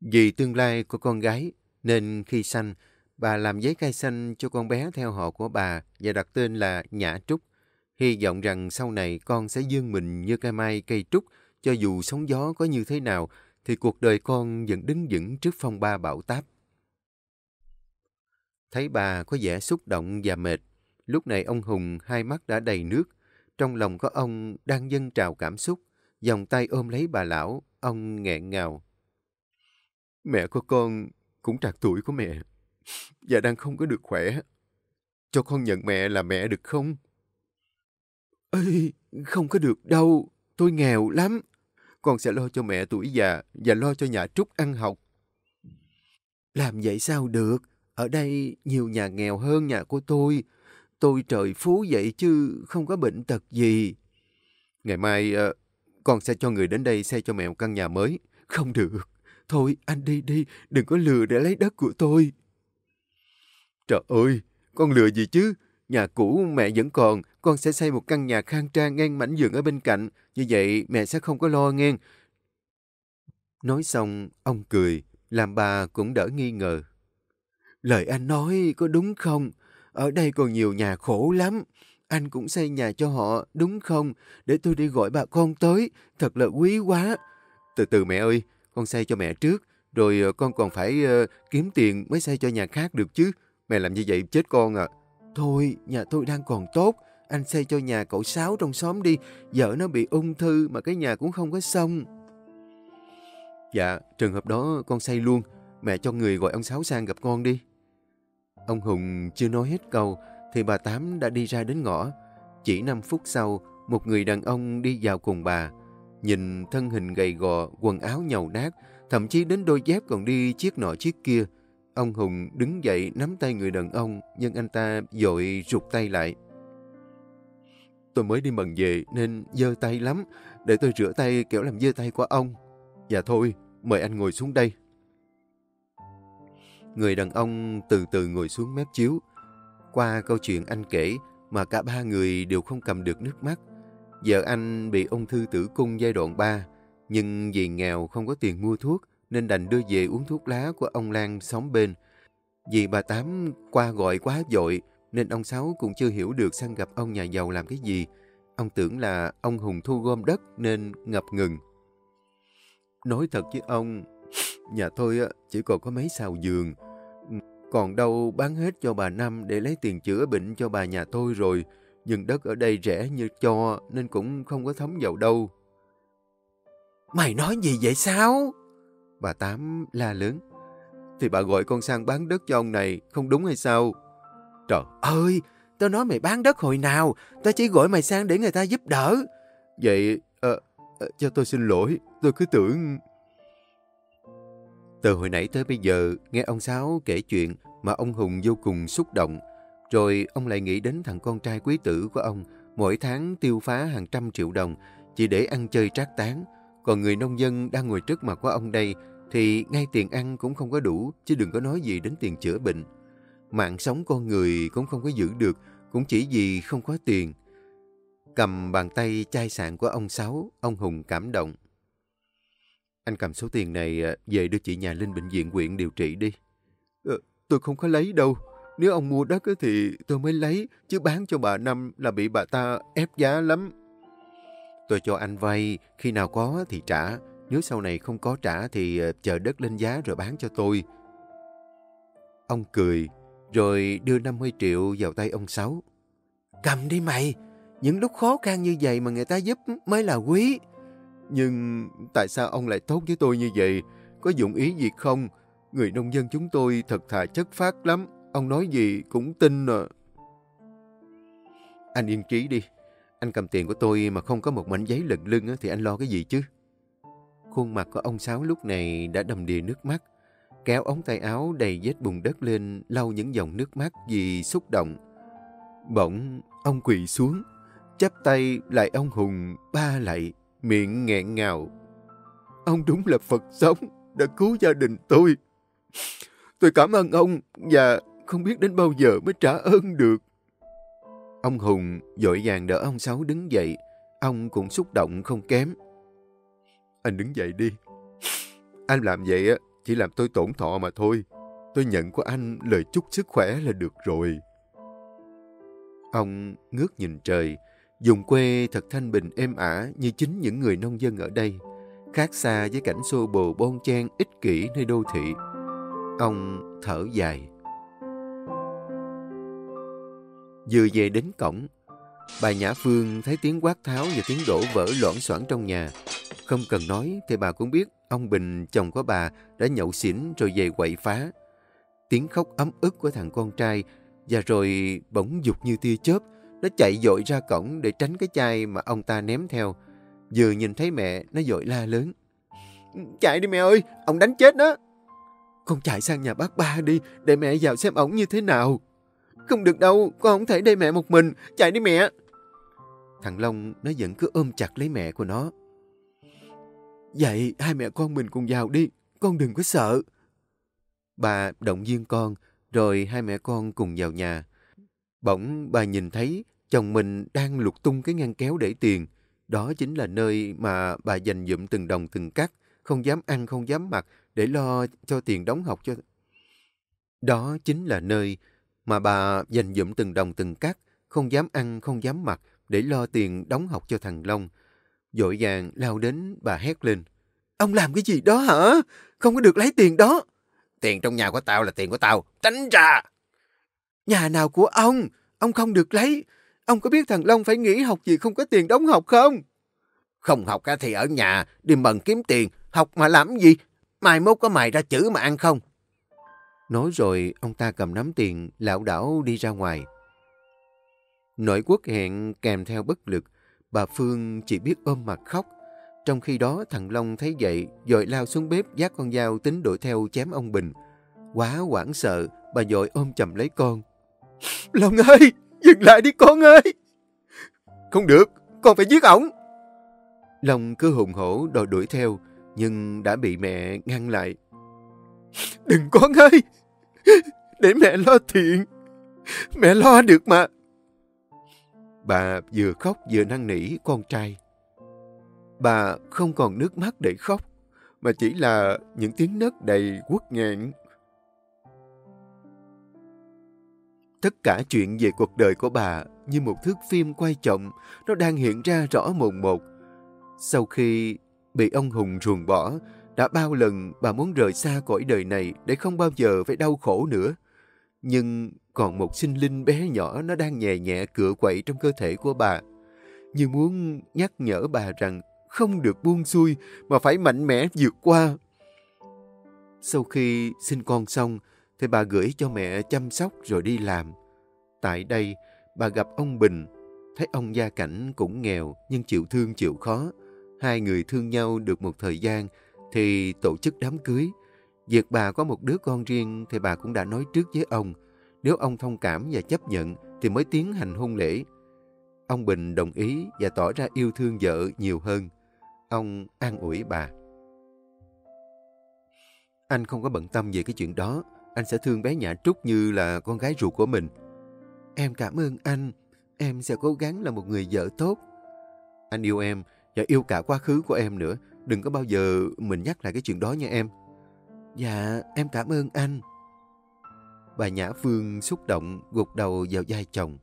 Vì tương lai của con gái nên khi sanh, bà làm giấy khai sanh cho con bé theo họ của bà và đặt tên là Nhã Trúc. Hy vọng rằng sau này con sẽ dương mình như cây mai cây trúc, cho dù sóng gió có như thế nào, thì cuộc đời con vẫn đứng vững trước phong ba bão táp. Thấy bà có vẻ xúc động và mệt, lúc này ông Hùng hai mắt đã đầy nước, trong lòng có ông đang dâng trào cảm xúc, vòng tay ôm lấy bà lão, ông nghẹn ngào. Mẹ của con cũng trạc tuổi của mẹ, và đang không có được khỏe. Cho con nhận mẹ là mẹ được không? Ê, không có được đâu, tôi nghèo lắm. Con sẽ lo cho mẹ tuổi già và lo cho nhà Trúc ăn học. Làm vậy sao được? Ở đây nhiều nhà nghèo hơn nhà của tôi. Tôi trời phú vậy chứ không có bệnh tật gì. Ngày mai uh, con sẽ cho người đến đây xây cho mẹ một căn nhà mới. Không được. Thôi anh đi đi, đừng có lừa để lấy đất của tôi. Trời ơi, con lừa gì chứ? Nhà cũ mẹ vẫn còn, con sẽ xây một căn nhà khang trang ngang mảnh vườn ở bên cạnh. Như vậy mẹ sẽ không có lo nghe. Nói xong, ông cười, làm bà cũng đỡ nghi ngờ. Lời anh nói có đúng không? Ở đây còn nhiều nhà khổ lắm. Anh cũng xây nhà cho họ, đúng không? Để tôi đi gọi bà con tới, thật là quý quá. Từ từ mẹ ơi, con xây cho mẹ trước, Rồi ờ, con còn phải uh, kiếm tiền mới xây cho nhà khác được chứ. Mẹ làm như vậy chết con à. Thôi, nhà tôi đang còn tốt. Anh xây cho nhà cậu Sáu trong xóm đi. Vợ nó bị ung thư mà cái nhà cũng không có xong. Dạ, trường hợp đó con xây luôn. Mẹ cho người gọi ông Sáu sang gặp con đi. Ông Hùng chưa nói hết câu thì bà Tám đã đi ra đến ngõ. Chỉ 5 phút sau, một người đàn ông đi vào cùng bà. Nhìn thân hình gầy gò, quần áo nhầu nát, thậm chí đến đôi dép còn đi chiếc nọ chiếc kia. Ông Hùng đứng dậy nắm tay người đàn ông, nhưng anh ta dội rụt tay lại. Tôi mới đi mần về nên dơ tay lắm, để tôi rửa tay kiểu làm dơ tay của ông. Dạ thôi, mời anh ngồi xuống đây. Người đàn ông từ từ ngồi xuống mép chiếu. Qua câu chuyện anh kể mà cả ba người đều không cầm được nước mắt. Vợ anh bị ung thư tử cung giai đoạn 3, nhưng vì nghèo không có tiền mua thuốc nên đành đưa về uống thuốc lá của ông Lan sống bên. Vì bà Tám qua gọi quá dội nên ông Sáu cũng chưa hiểu được sang gặp ông nhà giàu làm cái gì. Ông tưởng là ông Hùng thu gom đất nên ngập ngừng. Nói thật với ông, nhà tôi chỉ còn có mấy xào giường. Còn đâu bán hết cho bà Năm để lấy tiền chữa bệnh cho bà nhà tôi rồi. Nhưng đất ở đây rẻ như cho nên cũng không có thấm vào đâu. Mày nói gì vậy sao? Bà Tám la lớn. Thì bà gọi con sang bán đất cho ông này, không đúng hay sao? Trời ơi, tao nói mày bán đất hồi nào, tao chỉ gọi mày sang để người ta giúp đỡ. Vậy, à, à, cho tôi xin lỗi, tôi cứ tưởng... Từ hồi nãy tới bây giờ, nghe ông Sáu kể chuyện mà ông Hùng vô cùng xúc động. Rồi ông lại nghĩ đến thằng con trai quý tử của ông, mỗi tháng tiêu phá hàng trăm triệu đồng, chỉ để ăn chơi trác tán. Còn người nông dân đang ngồi trước mặt của ông đây, thì ngay tiền ăn cũng không có đủ, chứ đừng có nói gì đến tiền chữa bệnh. Mạng sống con người cũng không có giữ được, cũng chỉ vì không có tiền. Cầm bàn tay chai sạn của ông Sáu, ông Hùng cảm động. Anh cầm số tiền này à, về đưa chị nhà lên bệnh viện huyện điều trị đi. Ờ, tôi không có lấy đâu. Nếu ông mua đất thì tôi mới lấy, chứ bán cho bà Năm là bị bà ta ép giá lắm. Tôi cho anh vay, khi nào có thì trả. Nếu sau này không có trả thì à, chờ đất lên giá rồi bán cho tôi. Ông cười, rồi đưa 50 triệu vào tay ông Sáu. Cầm đi mày, những lúc khó khăn như vậy mà người ta giúp mới là quý. Nhưng tại sao ông lại tốt với tôi như vậy? Có dụng ý gì không? Người nông dân chúng tôi thật thà chất phát lắm. Ông nói gì cũng tin à. Anh yên trí đi. Anh cầm tiền của tôi mà không có một mảnh giấy lận lưng thì anh lo cái gì chứ? Khuôn mặt của ông Sáu lúc này đã đầm đìa nước mắt. Kéo ống tay áo đầy vết bùn đất lên lau những dòng nước mắt vì xúc động. Bỗng, ông quỳ xuống, chắp tay lại ông Hùng ba lại miệng nghẹn ngào. Ông đúng là Phật sống, đã cứu gia đình tôi. Tôi cảm ơn ông và không biết đến bao giờ mới trả ơn được. Ông Hùng dội vàng đỡ ông Sáu đứng dậy. Ông cũng xúc động không kém. Anh đứng dậy đi. Anh làm vậy chỉ làm tôi tổn thọ mà thôi. Tôi nhận của anh lời chúc sức khỏe là được rồi. Ông ngước nhìn trời, Dùng quê thật thanh bình êm ả như chính những người nông dân ở đây, khác xa với cảnh xô bồ bon chen ích kỷ nơi đô thị. Ông thở dài. Vừa về đến cổng, bà Nhã Phương thấy tiếng quát tháo và tiếng đổ vỡ loãng xoảng trong nhà. Không cần nói thì bà cũng biết ông Bình, chồng của bà, đã nhậu xỉn rồi về quậy phá. Tiếng khóc ấm ức của thằng con trai và rồi bỗng dục như tia chớp nó chạy dội ra cổng để tránh cái chai mà ông ta ném theo. Vừa nhìn thấy mẹ, nó dội la lớn. Chạy đi mẹ ơi, ông đánh chết đó. Con chạy sang nhà bác ba đi, để mẹ vào xem ổng như thế nào. Không được đâu, con không thể để mẹ một mình. Chạy đi mẹ. Thằng Long nó vẫn cứ ôm chặt lấy mẹ của nó. Vậy hai mẹ con mình cùng vào đi, con đừng có sợ. Bà động viên con, rồi hai mẹ con cùng vào nhà. Bỗng bà nhìn thấy chồng mình đang lục tung cái ngăn kéo để tiền. Đó chính là nơi mà bà dành dụm từng đồng từng cắt, không dám ăn không dám mặc để lo cho tiền đóng học cho... Đó chính là nơi mà bà dành dụm từng đồng từng cắt, không dám ăn không dám mặc để lo tiền đóng học cho thằng Long. Dội vàng lao đến bà hét lên. Ông làm cái gì đó hả? Không có được lấy tiền đó. Tiền trong nhà của tao là tiền của tao. Tránh ra! Nhà nào của ông? Ông không được lấy. Ông có biết thằng Long phải nghỉ học gì không có tiền đóng học không? Không học thì ở nhà, đi mần kiếm tiền. Học mà làm gì? Mai mốt có mày ra chữ mà ăn không? Nói rồi, ông ta cầm nắm tiền, lão đảo đi ra ngoài. Nội quốc hẹn kèm theo bất lực, bà Phương chỉ biết ôm mặt khóc. Trong khi đó thằng Long thấy vậy, dội lao xuống bếp giác con dao tính đuổi theo chém ông Bình. Quá hoảng sợ, bà dội ôm chầm lấy con. Long ơi, dừng lại đi con ơi! Không được, con phải giết ổng! Long cứ hùng hổ đòi đuổi theo, nhưng đã bị mẹ ngăn lại. Đừng con ơi! Để mẹ lo thiện! Mẹ lo được mà! Bà vừa khóc vừa năn nỉ con trai. Bà không còn nước mắt để khóc, mà chỉ là những tiếng nấc đầy quất ngạn. Tất cả chuyện về cuộc đời của bà như một thước phim quay chậm, nó đang hiện ra rõ mồn một. Sau khi bị ông Hùng ruồng bỏ, đã bao lần bà muốn rời xa cõi đời này để không bao giờ phải đau khổ nữa. Nhưng còn một sinh linh bé nhỏ nó đang nhẹ nhẹ cựa quậy trong cơ thể của bà. Như muốn nhắc nhở bà rằng không được buông xuôi mà phải mạnh mẽ vượt qua. Sau khi sinh con xong, thì bà gửi cho mẹ chăm sóc rồi đi làm. Tại đây, bà gặp ông Bình, thấy ông gia cảnh cũng nghèo nhưng chịu thương chịu khó. Hai người thương nhau được một thời gian thì tổ chức đám cưới. Việc bà có một đứa con riêng thì bà cũng đã nói trước với ông. Nếu ông thông cảm và chấp nhận thì mới tiến hành hôn lễ. Ông Bình đồng ý và tỏ ra yêu thương vợ nhiều hơn. Ông an ủi bà. Anh không có bận tâm về cái chuyện đó. Anh sẽ thương bé Nhã Trúc như là con gái ruột của mình. Em cảm ơn anh. Em sẽ cố gắng là một người vợ tốt. Anh yêu em và yêu cả quá khứ của em nữa. Đừng có bao giờ mình nhắc lại cái chuyện đó nha em. Dạ, em cảm ơn anh. Bà Nhã Phương xúc động gục đầu vào vai chồng.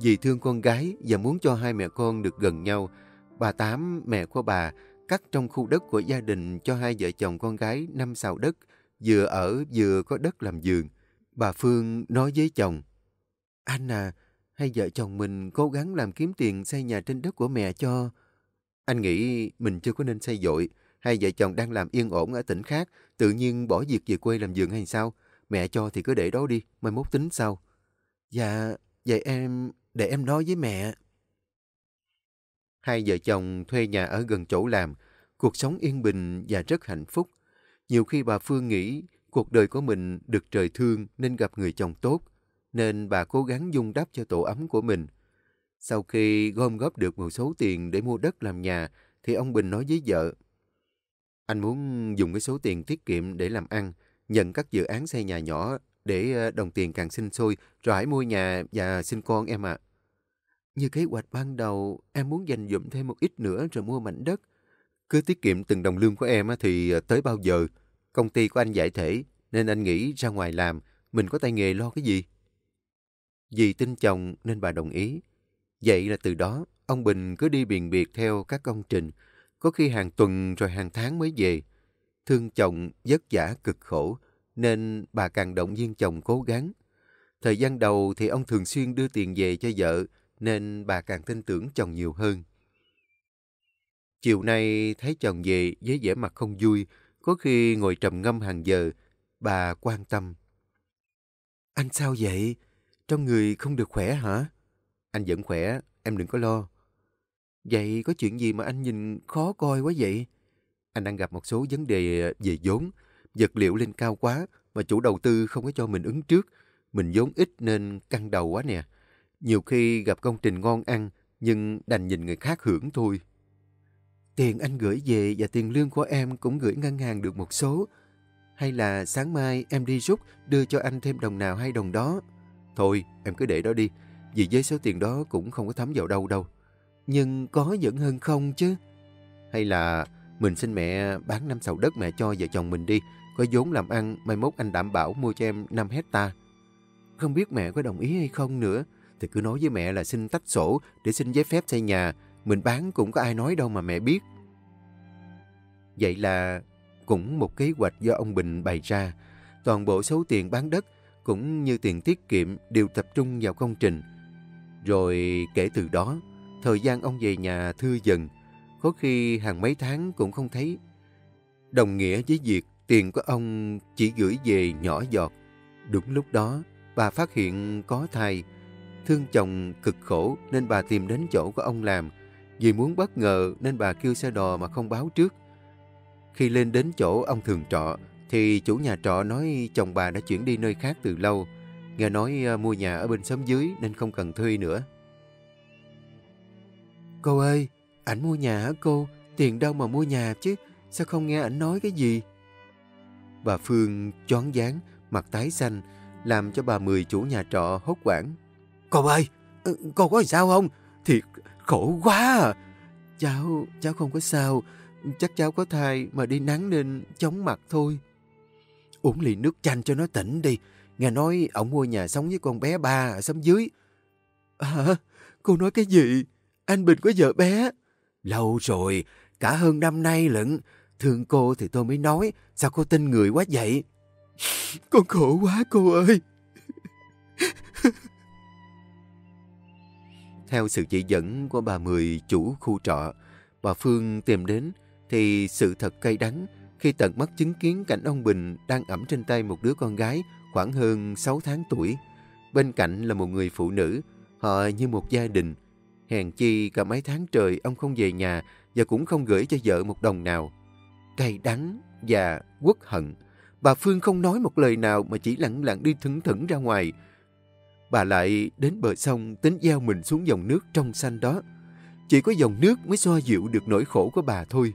Vì thương con gái và muốn cho hai mẹ con được gần nhau, bà Tám, mẹ của bà, cắt trong khu đất của gia đình cho hai vợ chồng con gái năm xào đất, vừa ở vừa có đất làm giường. Bà Phương nói với chồng, Anh à, hai vợ chồng mình cố gắng làm kiếm tiền xây nhà trên đất của mẹ cho. Anh nghĩ mình chưa có nên xây dội. Hai vợ chồng đang làm yên ổn ở tỉnh khác, tự nhiên bỏ việc về quê làm giường hay sao? Mẹ cho thì cứ để đó đi, mai mốt tính sau. Dạ, vậy em, để em nói với mẹ. Hai vợ chồng thuê nhà ở gần chỗ làm, cuộc sống yên bình và rất hạnh phúc. Nhiều khi bà Phương nghĩ cuộc đời của mình được trời thương nên gặp người chồng tốt, nên bà cố gắng dung đắp cho tổ ấm của mình. Sau khi gom góp được một số tiền để mua đất làm nhà, thì ông Bình nói với vợ, Anh muốn dùng cái số tiền tiết kiệm để làm ăn, nhận các dự án xây nhà nhỏ để ờ, đồng tiền càng sinh sôi, rồi hãy mua nhà và sinh con em ạ. Như kế hoạch ban đầu, em muốn dành dụm thêm một ít nữa rồi mua mảnh đất. Cứ tiết kiệm từng đồng lương của em thì ờ, tới bao giờ? Công ty của anh giải thể, nên anh nghĩ ra ngoài làm, mình có tay nghề lo cái gì? Vì tin chồng nên bà đồng ý. Vậy là từ đó, ông Bình cứ đi biền biệt theo các công trình, có khi hàng tuần rồi hàng tháng mới về. Thương chồng vất vả cực khổ, nên bà càng động viên chồng cố gắng. Thời gian đầu thì ông thường xuyên đưa tiền về cho vợ, nên bà càng tin tưởng chồng nhiều hơn. Chiều nay thấy chồng về với vẻ mặt không vui, có khi ngồi trầm ngâm hàng giờ, bà quan tâm. Anh sao vậy? Trong người không được khỏe hả? Anh vẫn khỏe, em đừng có lo. Vậy có chuyện gì mà anh nhìn khó coi quá vậy? Anh đang gặp một số vấn đề về vốn, vật liệu lên cao quá mà chủ đầu tư không có cho mình ứng trước. Mình vốn ít nên căng đầu quá nè. Nhiều khi gặp công trình ngon ăn nhưng đành nhìn người khác hưởng thôi. Tiền anh gửi về và tiền lương của em cũng gửi ngân hàng được một số. Hay là sáng mai em đi rút đưa cho anh thêm đồng nào hay đồng đó. Thôi, em cứ để đó đi. Vì với số tiền đó cũng không có thấm vào đâu đâu. Nhưng có vẫn hơn không chứ. Hay là mình xin mẹ bán năm sầu đất mẹ cho vợ chồng mình đi. Có vốn làm ăn, mai mốt anh đảm bảo mua cho em 5 hecta. Không biết mẹ có đồng ý hay không nữa. Thì cứ nói với mẹ là xin tách sổ để xin giấy phép xây nhà. Mình bán cũng có ai nói đâu mà mẹ biết. Vậy là cũng một kế hoạch do ông Bình bày ra. Toàn bộ số tiền bán đất cũng như tiền tiết kiệm đều tập trung vào công trình. Rồi kể từ đó, thời gian ông về nhà thưa dần, có khi hàng mấy tháng cũng không thấy. Đồng nghĩa với việc tiền của ông chỉ gửi về nhỏ giọt. Đúng lúc đó, bà phát hiện có thai. Thương chồng cực khổ nên bà tìm đến chỗ của ông làm. Vì muốn bất ngờ nên bà kêu xe đò mà không báo trước. Khi lên đến chỗ ông thường trọ, thì chủ nhà trọ nói chồng bà đã chuyển đi nơi khác từ lâu. Nghe nói à, mua nhà ở bên xóm dưới nên không cần thuê nữa. Cô ơi, ảnh mua nhà hả cô? Tiền đâu mà mua nhà chứ? Sao không nghe ảnh nói cái gì? Bà Phương choáng dáng, mặt tái xanh, làm cho bà Mười chủ nhà trọ hốt quảng. Cô ơi, ừ, cô có sao không? Khổ quá à. Cháu, cháu không có sao. Chắc cháu có thai mà đi nắng nên chóng mặt thôi. Uống ly nước chanh cho nó tỉnh đi. Nghe nói ông mua nhà sống với con bé ba ở xóm dưới. Hả? Cô nói cái gì? Anh Bình có vợ bé? Lâu rồi, cả hơn năm nay lận. Thương cô thì tôi mới nói, sao cô tin người quá vậy? Con khổ quá cô ơi! Theo sự chỉ dẫn của bà Mười chủ khu trọ, bà Phương tìm đến thì sự thật cay đắng khi tận mắt chứng kiến cảnh ông Bình đang ẩm trên tay một đứa con gái khoảng hơn 6 tháng tuổi. Bên cạnh là một người phụ nữ, họ như một gia đình. Hèn chi cả mấy tháng trời ông không về nhà và cũng không gửi cho vợ một đồng nào. Cay đắng và quất hận. Bà Phương không nói một lời nào mà chỉ lặng lặng đi thững thững ra ngoài. Bà lại đến bờ sông tính gieo mình xuống dòng nước trong xanh đó. Chỉ có dòng nước mới xoa dịu được nỗi khổ của bà thôi.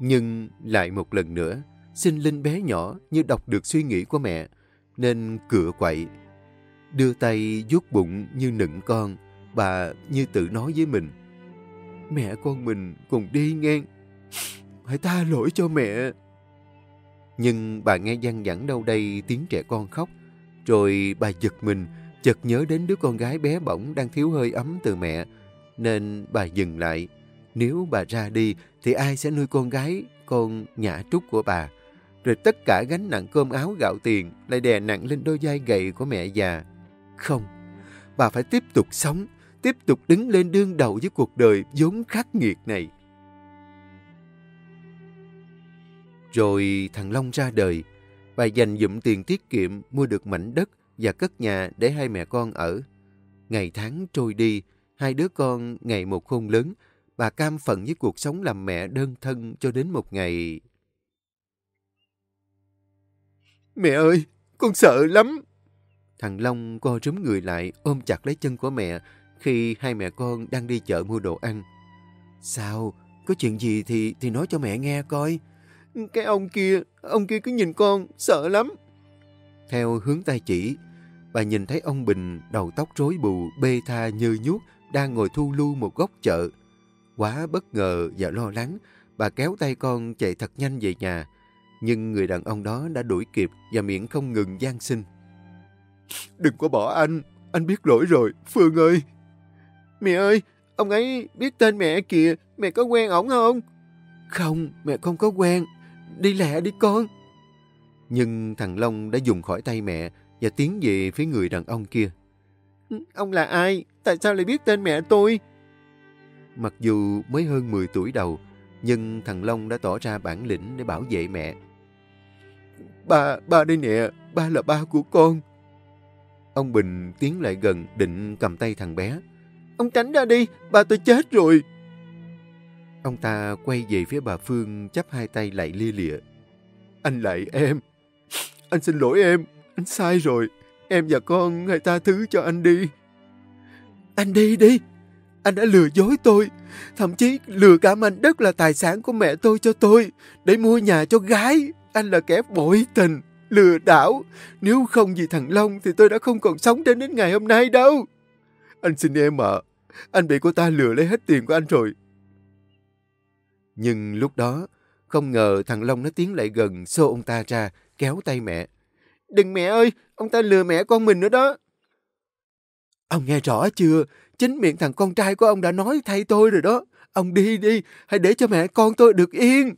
Nhưng lại một lần nữa, sinh linh bé nhỏ như đọc được suy nghĩ của mẹ, nên cựa quậy. Đưa tay vuốt bụng như nựng con, bà như tự nói với mình. Mẹ con mình cùng đi ngang, hãy tha lỗi cho mẹ. Nhưng bà nghe gian vẳng đâu đây tiếng trẻ con khóc, rồi bà giật mình, chợt nhớ đến đứa con gái bé bỏng đang thiếu hơi ấm từ mẹ, nên bà dừng lại. Nếu bà ra đi thì ai sẽ nuôi con gái, con nhã trúc của bà? Rồi tất cả gánh nặng cơm áo gạo tiền lại đè nặng lên đôi vai gầy của mẹ già. Không, bà phải tiếp tục sống, tiếp tục đứng lên đương đầu với cuộc đời vốn khắc nghiệt này. Rồi thằng Long ra đời, bà dành dụm tiền tiết kiệm mua được mảnh đất và cất nhà để hai mẹ con ở. Ngày tháng trôi đi, hai đứa con ngày một khôn lớn, bà cam phận với cuộc sống làm mẹ đơn thân cho đến một ngày. Mẹ ơi, con sợ lắm. Thằng Long co rúm người lại ôm chặt lấy chân của mẹ khi hai mẹ con đang đi chợ mua đồ ăn. Sao? Có chuyện gì thì thì nói cho mẹ nghe coi. Cái ông kia, ông kia cứ nhìn con, sợ lắm. Theo hướng tay chỉ, bà nhìn thấy ông Bình đầu tóc rối bù, bê tha như nhuốc, đang ngồi thu lưu một góc chợ. Quá bất ngờ và lo lắng, bà kéo tay con chạy thật nhanh về nhà. Nhưng người đàn ông đó đã đuổi kịp và miệng không ngừng gian xin. Đừng có bỏ anh, anh biết lỗi rồi, Phương ơi. Mẹ ơi, ông ấy biết tên mẹ kìa, mẹ có quen ổng không? Không, mẹ không có quen, đi lẹ đi con. Nhưng thằng Long đã dùng khỏi tay mẹ và tiến về phía người đàn ông kia. Ông là ai? Tại sao lại biết tên mẹ tôi? Mặc dù mới hơn 10 tuổi đầu, nhưng thằng Long đã tỏ ra bản lĩnh để bảo vệ mẹ. Ba, ba đây nè, ba là ba của con. Ông Bình tiến lại gần định cầm tay thằng bé. Ông tránh ra đi, ba tôi chết rồi. Ông ta quay về phía bà Phương chắp hai tay lại lia lịa. Anh lại em. Anh xin lỗi em, anh sai rồi. Em và con hãy tha thứ cho anh đi. Anh đi đi. Anh đã lừa dối tôi. Thậm chí lừa cả mảnh đất là tài sản của mẹ tôi cho tôi. Để mua nhà cho gái. Anh là kẻ bội tình, lừa đảo. Nếu không vì thằng Long thì tôi đã không còn sống đến đến ngày hôm nay đâu. Anh xin em ạ. Anh bị cô ta lừa lấy hết tiền của anh rồi. Nhưng lúc đó, không ngờ thằng Long nó tiến lại gần xô ông ta ra, kéo tay mẹ. Đừng mẹ ơi, ông ta lừa mẹ con mình nữa đó. Ông nghe rõ chưa? Chính miệng thằng con trai của ông đã nói thay tôi rồi đó. Ông đi đi, hãy để cho mẹ con tôi được yên.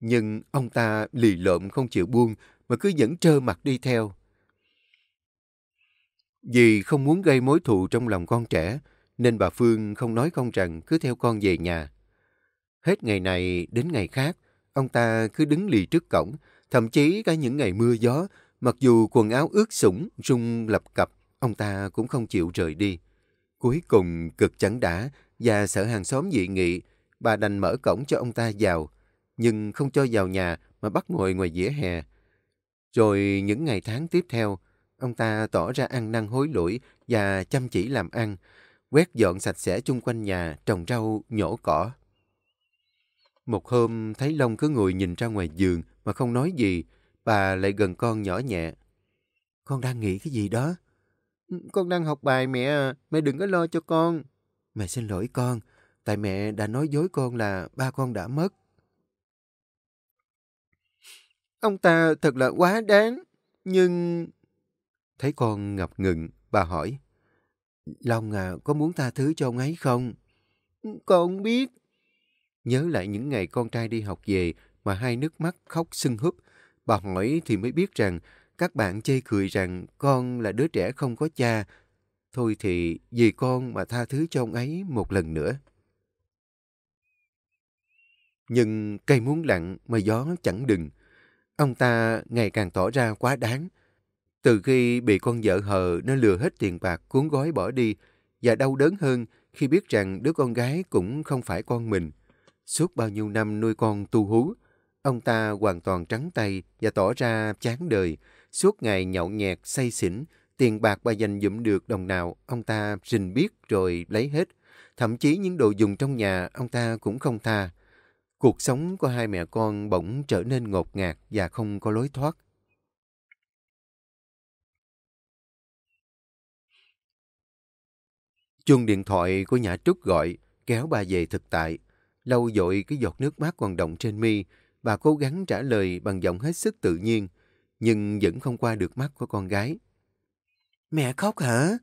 Nhưng ông ta lì lợm không chịu buông mà cứ vẫn trơ mặt đi theo. Vì không muốn gây mối thù trong lòng con trẻ, nên bà Phương không nói không rằng cứ theo con về nhà. Hết ngày này đến ngày khác, ông ta cứ đứng lì trước cổng, thậm chí cả những ngày mưa gió, mặc dù quần áo ướt sũng, rung lập cập, ông ta cũng không chịu rời đi. Cuối cùng cực chẳng đã và sợ hàng xóm dị nghị, bà đành mở cổng cho ông ta vào, nhưng không cho vào nhà mà bắt ngồi ngoài vỉa hè. Rồi những ngày tháng tiếp theo, ông ta tỏ ra ăn năn hối lỗi và chăm chỉ làm ăn, quét dọn sạch sẽ chung quanh nhà, trồng rau, nhổ cỏ. Một hôm, thấy Long cứ ngồi nhìn ra ngoài giường mà không nói gì, bà lại gần con nhỏ nhẹ. Con đang nghĩ cái gì đó? Ừ, con đang học bài mẹ, à, mẹ đừng có lo cho con. Mẹ xin lỗi con, tại mẹ đã nói dối con là ba con đã mất. Ông ta thật là quá đáng, nhưng... Thấy con ngập ngừng, bà hỏi. Long à, có muốn tha thứ cho ông ấy không? Ừ, con biết. Nhớ lại những ngày con trai đi học về mà hai nước mắt khóc sưng húp. Bà hỏi thì mới biết rằng các bạn chê cười rằng con là đứa trẻ không có cha. Thôi thì vì con mà tha thứ cho ông ấy một lần nữa. Nhưng cây muốn lặng mà gió chẳng đừng. Ông ta ngày càng tỏ ra quá đáng. Từ khi bị con vợ hờ, nó lừa hết tiền bạc cuốn gói bỏ đi và đau đớn hơn khi biết rằng đứa con gái cũng không phải con mình. Suốt bao nhiêu năm nuôi con tu hú, ông ta hoàn toàn trắng tay và tỏ ra chán đời. Suốt ngày nhậu nhẹt, say xỉn, tiền bạc bà dành dụm được đồng nào, ông ta rình biết rồi lấy hết. Thậm chí những đồ dùng trong nhà, ông ta cũng không tha. Cuộc sống của hai mẹ con bỗng trở nên ngột ngạt và không có lối thoát. Chuông điện thoại của nhà Trúc gọi, kéo bà về thực tại. Lâu dội cái giọt nước mắt còn động trên mi, bà cố gắng trả lời bằng giọng hết sức tự nhiên, nhưng vẫn không qua được mắt của con gái. Mẹ khóc hả?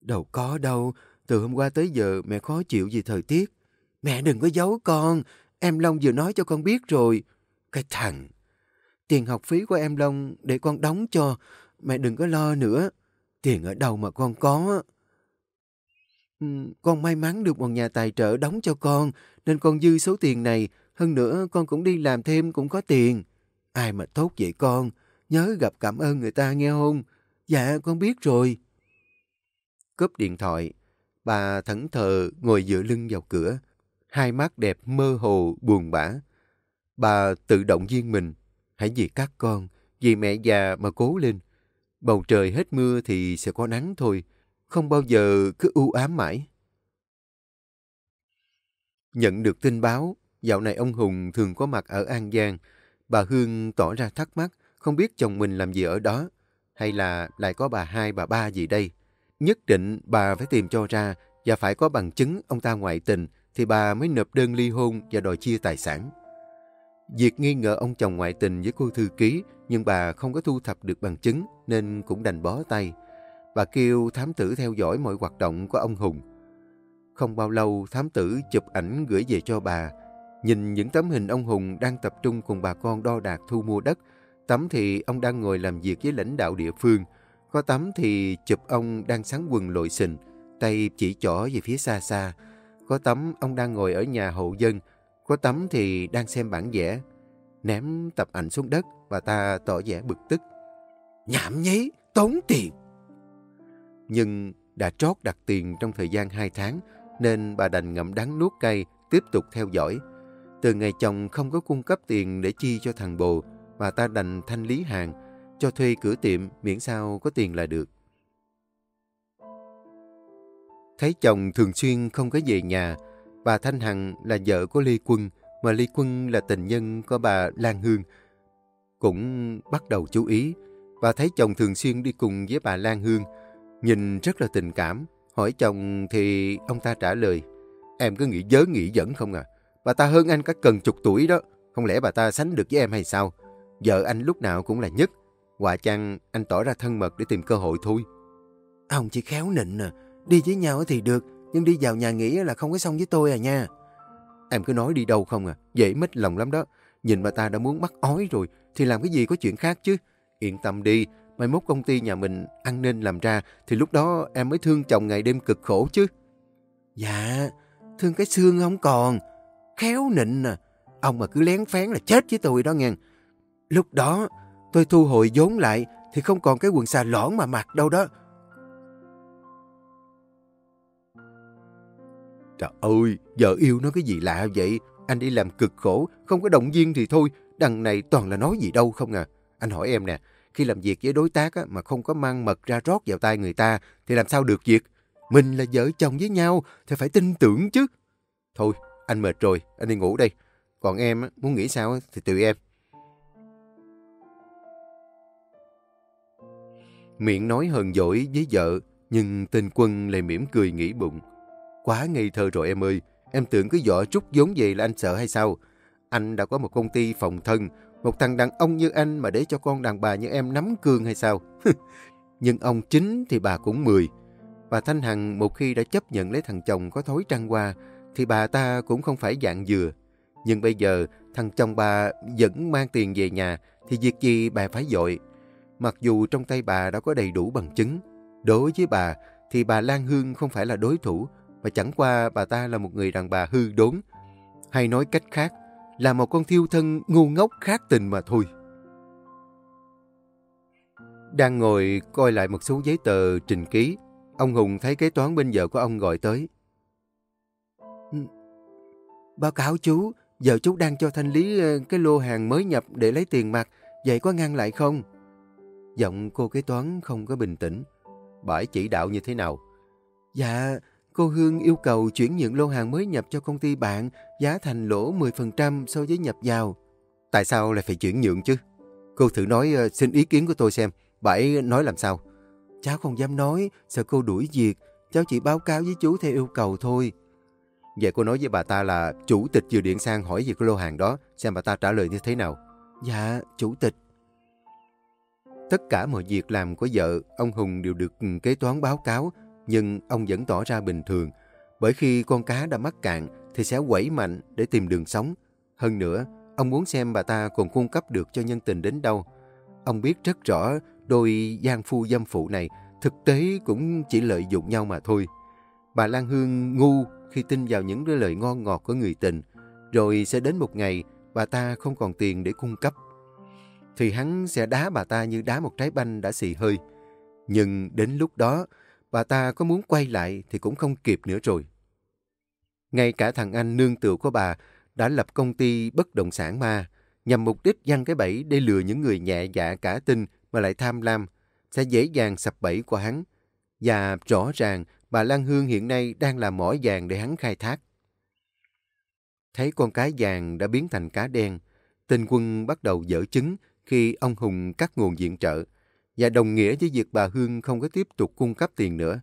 Đâu có đâu, từ hôm qua tới giờ mẹ khó chịu vì thời tiết. Mẹ đừng có giấu con, em Long vừa nói cho con biết rồi. Cái thằng, tiền học phí của em Long để con đóng cho, mẹ đừng có lo nữa. Tiền ở đâu mà con có? Con may mắn được một nhà tài trợ đóng cho con, nên con dư số tiền này. Hơn nữa, con cũng đi làm thêm cũng có tiền. Ai mà tốt vậy con? Nhớ gặp cảm ơn người ta nghe không? Dạ, con biết rồi. Cúp điện thoại, bà thẫn thờ ngồi dựa lưng vào cửa. Hai mắt đẹp mơ hồ, buồn bã. Bà tự động viên mình. Hãy vì các con, vì mẹ già mà cố lên. Bầu trời hết mưa thì sẽ có nắng thôi không bao giờ cứ u ám mãi. Nhận được tin báo, dạo này ông Hùng thường có mặt ở An Giang. Bà Hương tỏ ra thắc mắc, không biết chồng mình làm gì ở đó, hay là lại có bà hai, bà ba gì đây. Nhất định bà phải tìm cho ra và phải có bằng chứng ông ta ngoại tình thì bà mới nộp đơn ly hôn và đòi chia tài sản. Việc nghi ngờ ông chồng ngoại tình với cô thư ký nhưng bà không có thu thập được bằng chứng nên cũng đành bó tay. Bà kêu thám tử theo dõi mọi hoạt động của ông Hùng. Không bao lâu, thám tử chụp ảnh gửi về cho bà. Nhìn những tấm hình ông Hùng đang tập trung cùng bà con đo đạc thu mua đất. Tấm thì ông đang ngồi làm việc với lãnh đạo địa phương. Có tấm thì chụp ông đang sáng quần lội sình, tay chỉ trỏ về phía xa xa. Có tấm ông đang ngồi ở nhà hậu dân. Có tấm thì đang xem bản vẽ. Ném tập ảnh xuống đất, bà ta tỏ vẻ bực tức. Nhảm nhí, tốn tiền nhưng đã trót đặt tiền trong thời gian 2 tháng nên bà đành ngậm đắng nuốt cay tiếp tục theo dõi. Từ ngày chồng không có cung cấp tiền để chi cho thằng bồ, bà ta đành thanh lý hàng, cho thuê cửa tiệm miễn sao có tiền là được. Thấy chồng thường xuyên không có về nhà, bà Thanh Hằng là vợ của Lê Quân, mà Lê Quân là tình nhân của bà Lan Hương. Cũng bắt đầu chú ý, bà thấy chồng thường xuyên đi cùng với bà Lan Hương, Nhìn rất là tình cảm. Hỏi chồng thì ông ta trả lời. Em cứ nghĩ dớ nghĩ dẫn không à. Bà ta hơn anh cả cần chục tuổi đó. Không lẽ bà ta sánh được với em hay sao? Vợ anh lúc nào cũng là nhất. Quả chăng anh tỏ ra thân mật để tìm cơ hội thôi. Ông chỉ khéo nịnh à. Đi với nhau thì được. Nhưng đi vào nhà nghỉ là không có xong với tôi à nha. Em cứ nói đi đâu không à. Dễ mất lòng lắm đó. Nhìn bà ta đã muốn bắt ói rồi, thì làm cái gì có chuyện khác chứ. Yên tâm đi, mai mốt công ty nhà mình ăn nên làm ra, thì lúc đó em mới thương chồng ngày đêm cực khổ chứ. Dạ, thương cái xương không còn. Khéo nịnh à. Ông mà cứ lén phán là chết với tôi đó nghe. Lúc đó, tôi thu hồi vốn lại, thì không còn cái quần xà lõn mà mặc đâu đó. Trời ơi, vợ yêu nó cái gì lạ vậy? Anh đi làm cực khổ, không có động viên thì thôi. Đằng này toàn là nói gì đâu không à. Anh hỏi em nè, khi làm việc với đối tác á, mà không có mang mật ra rót vào tay người ta thì làm sao được việc? Mình là vợ chồng với nhau thì phải tin tưởng chứ. Thôi, anh mệt rồi, anh đi ngủ đây. Còn em á, muốn nghĩ sao thì tùy em. Miệng nói hờn dỗi với vợ, nhưng tên quân lại mỉm cười nghĩ bụng. Quá ngây thơ rồi em ơi, em tưởng cứ vợ chút vốn về là anh sợ hay sao? Anh đã có một công ty phòng thân, một thằng đàn ông như anh mà để cho con đàn bà như em nắm cương hay sao? [LAUGHS] Nhưng ông chính thì bà cũng mười. Bà Thanh Hằng một khi đã chấp nhận lấy thằng chồng có thối trăng hoa, thì bà ta cũng không phải dạng dừa. Nhưng bây giờ thằng chồng bà vẫn mang tiền về nhà, thì việc gì bà phải dội. Mặc dù trong tay bà đã có đầy đủ bằng chứng. Đối với bà, thì bà Lan Hương không phải là đối thủ, mà chẳng qua bà ta là một người đàn bà hư đốn. Hay nói cách khác, là một con thiêu thân ngu ngốc khác tình mà thôi. Đang ngồi coi lại một số giấy tờ trình ký, ông Hùng thấy kế toán bên vợ của ông gọi tới. Ừ, báo cáo chú, giờ chú đang cho thanh lý ờ, cái lô hàng mới nhập để lấy tiền mặt, vậy có ngăn lại không? Giọng cô kế toán không có bình tĩnh. bãi chỉ đạo như thế nào? Dạ, Cô Hương yêu cầu chuyển nhượng lô hàng mới nhập cho công ty bạn, giá thành lỗ 10% so với nhập vào. Tại sao lại phải chuyển nhượng chứ? Cô thử nói uh, xin ý kiến của tôi xem, bà ấy nói làm sao? Cháu không dám nói, sợ cô đuổi việc, cháu chỉ báo cáo với chú theo yêu cầu thôi. Vậy cô nói với bà ta là chủ tịch vừa điện sang hỏi về cái lô hàng đó, xem bà ta trả lời như thế nào. Dạ, chủ tịch. Tất cả mọi việc làm của vợ, ông Hùng đều được kế toán báo cáo, nhưng ông vẫn tỏ ra bình thường, bởi khi con cá đã mắc cạn thì sẽ quẩy mạnh để tìm đường sống. Hơn nữa, ông muốn xem bà ta còn cung cấp được cho nhân tình đến đâu. Ông biết rất rõ đôi gian phu dâm phụ này thực tế cũng chỉ lợi dụng nhau mà thôi. Bà Lan Hương ngu khi tin vào những lời ngon ngọt của người tình, rồi sẽ đến một ngày bà ta không còn tiền để cung cấp. Thì hắn sẽ đá bà ta như đá một trái banh đã xì hơi. Nhưng đến lúc đó, bà ta có muốn quay lại thì cũng không kịp nữa rồi. Ngay cả thằng anh nương tựa của bà đã lập công ty bất động sản ma nhằm mục đích giăng cái bẫy để lừa những người nhẹ dạ cả tin mà lại tham lam, sẽ dễ dàng sập bẫy của hắn. Và rõ ràng bà Lan Hương hiện nay đang là mỏ vàng để hắn khai thác. Thấy con cá vàng đã biến thành cá đen, tình quân bắt đầu dở chứng khi ông Hùng cắt nguồn diện trợ và đồng nghĩa với việc bà Hương không có tiếp tục cung cấp tiền nữa.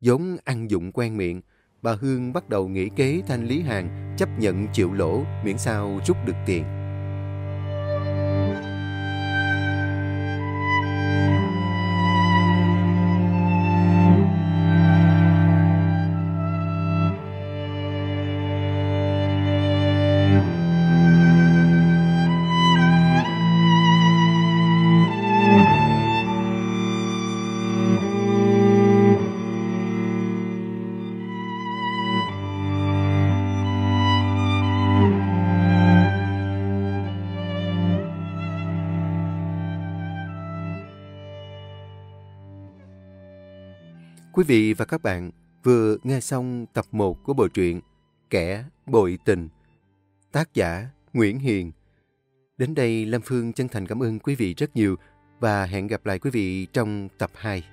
vốn ăn dụng quen miệng, bà Hương bắt đầu nghĩ kế thanh lý hàng, chấp nhận chịu lỗ miễn sao rút được tiền. Quý vị và các bạn vừa nghe xong tập 1 của bộ truyện Kẻ Bội Tình, tác giả Nguyễn Hiền. Đến đây Lâm Phương chân thành cảm ơn quý vị rất nhiều và hẹn gặp lại quý vị trong tập 2.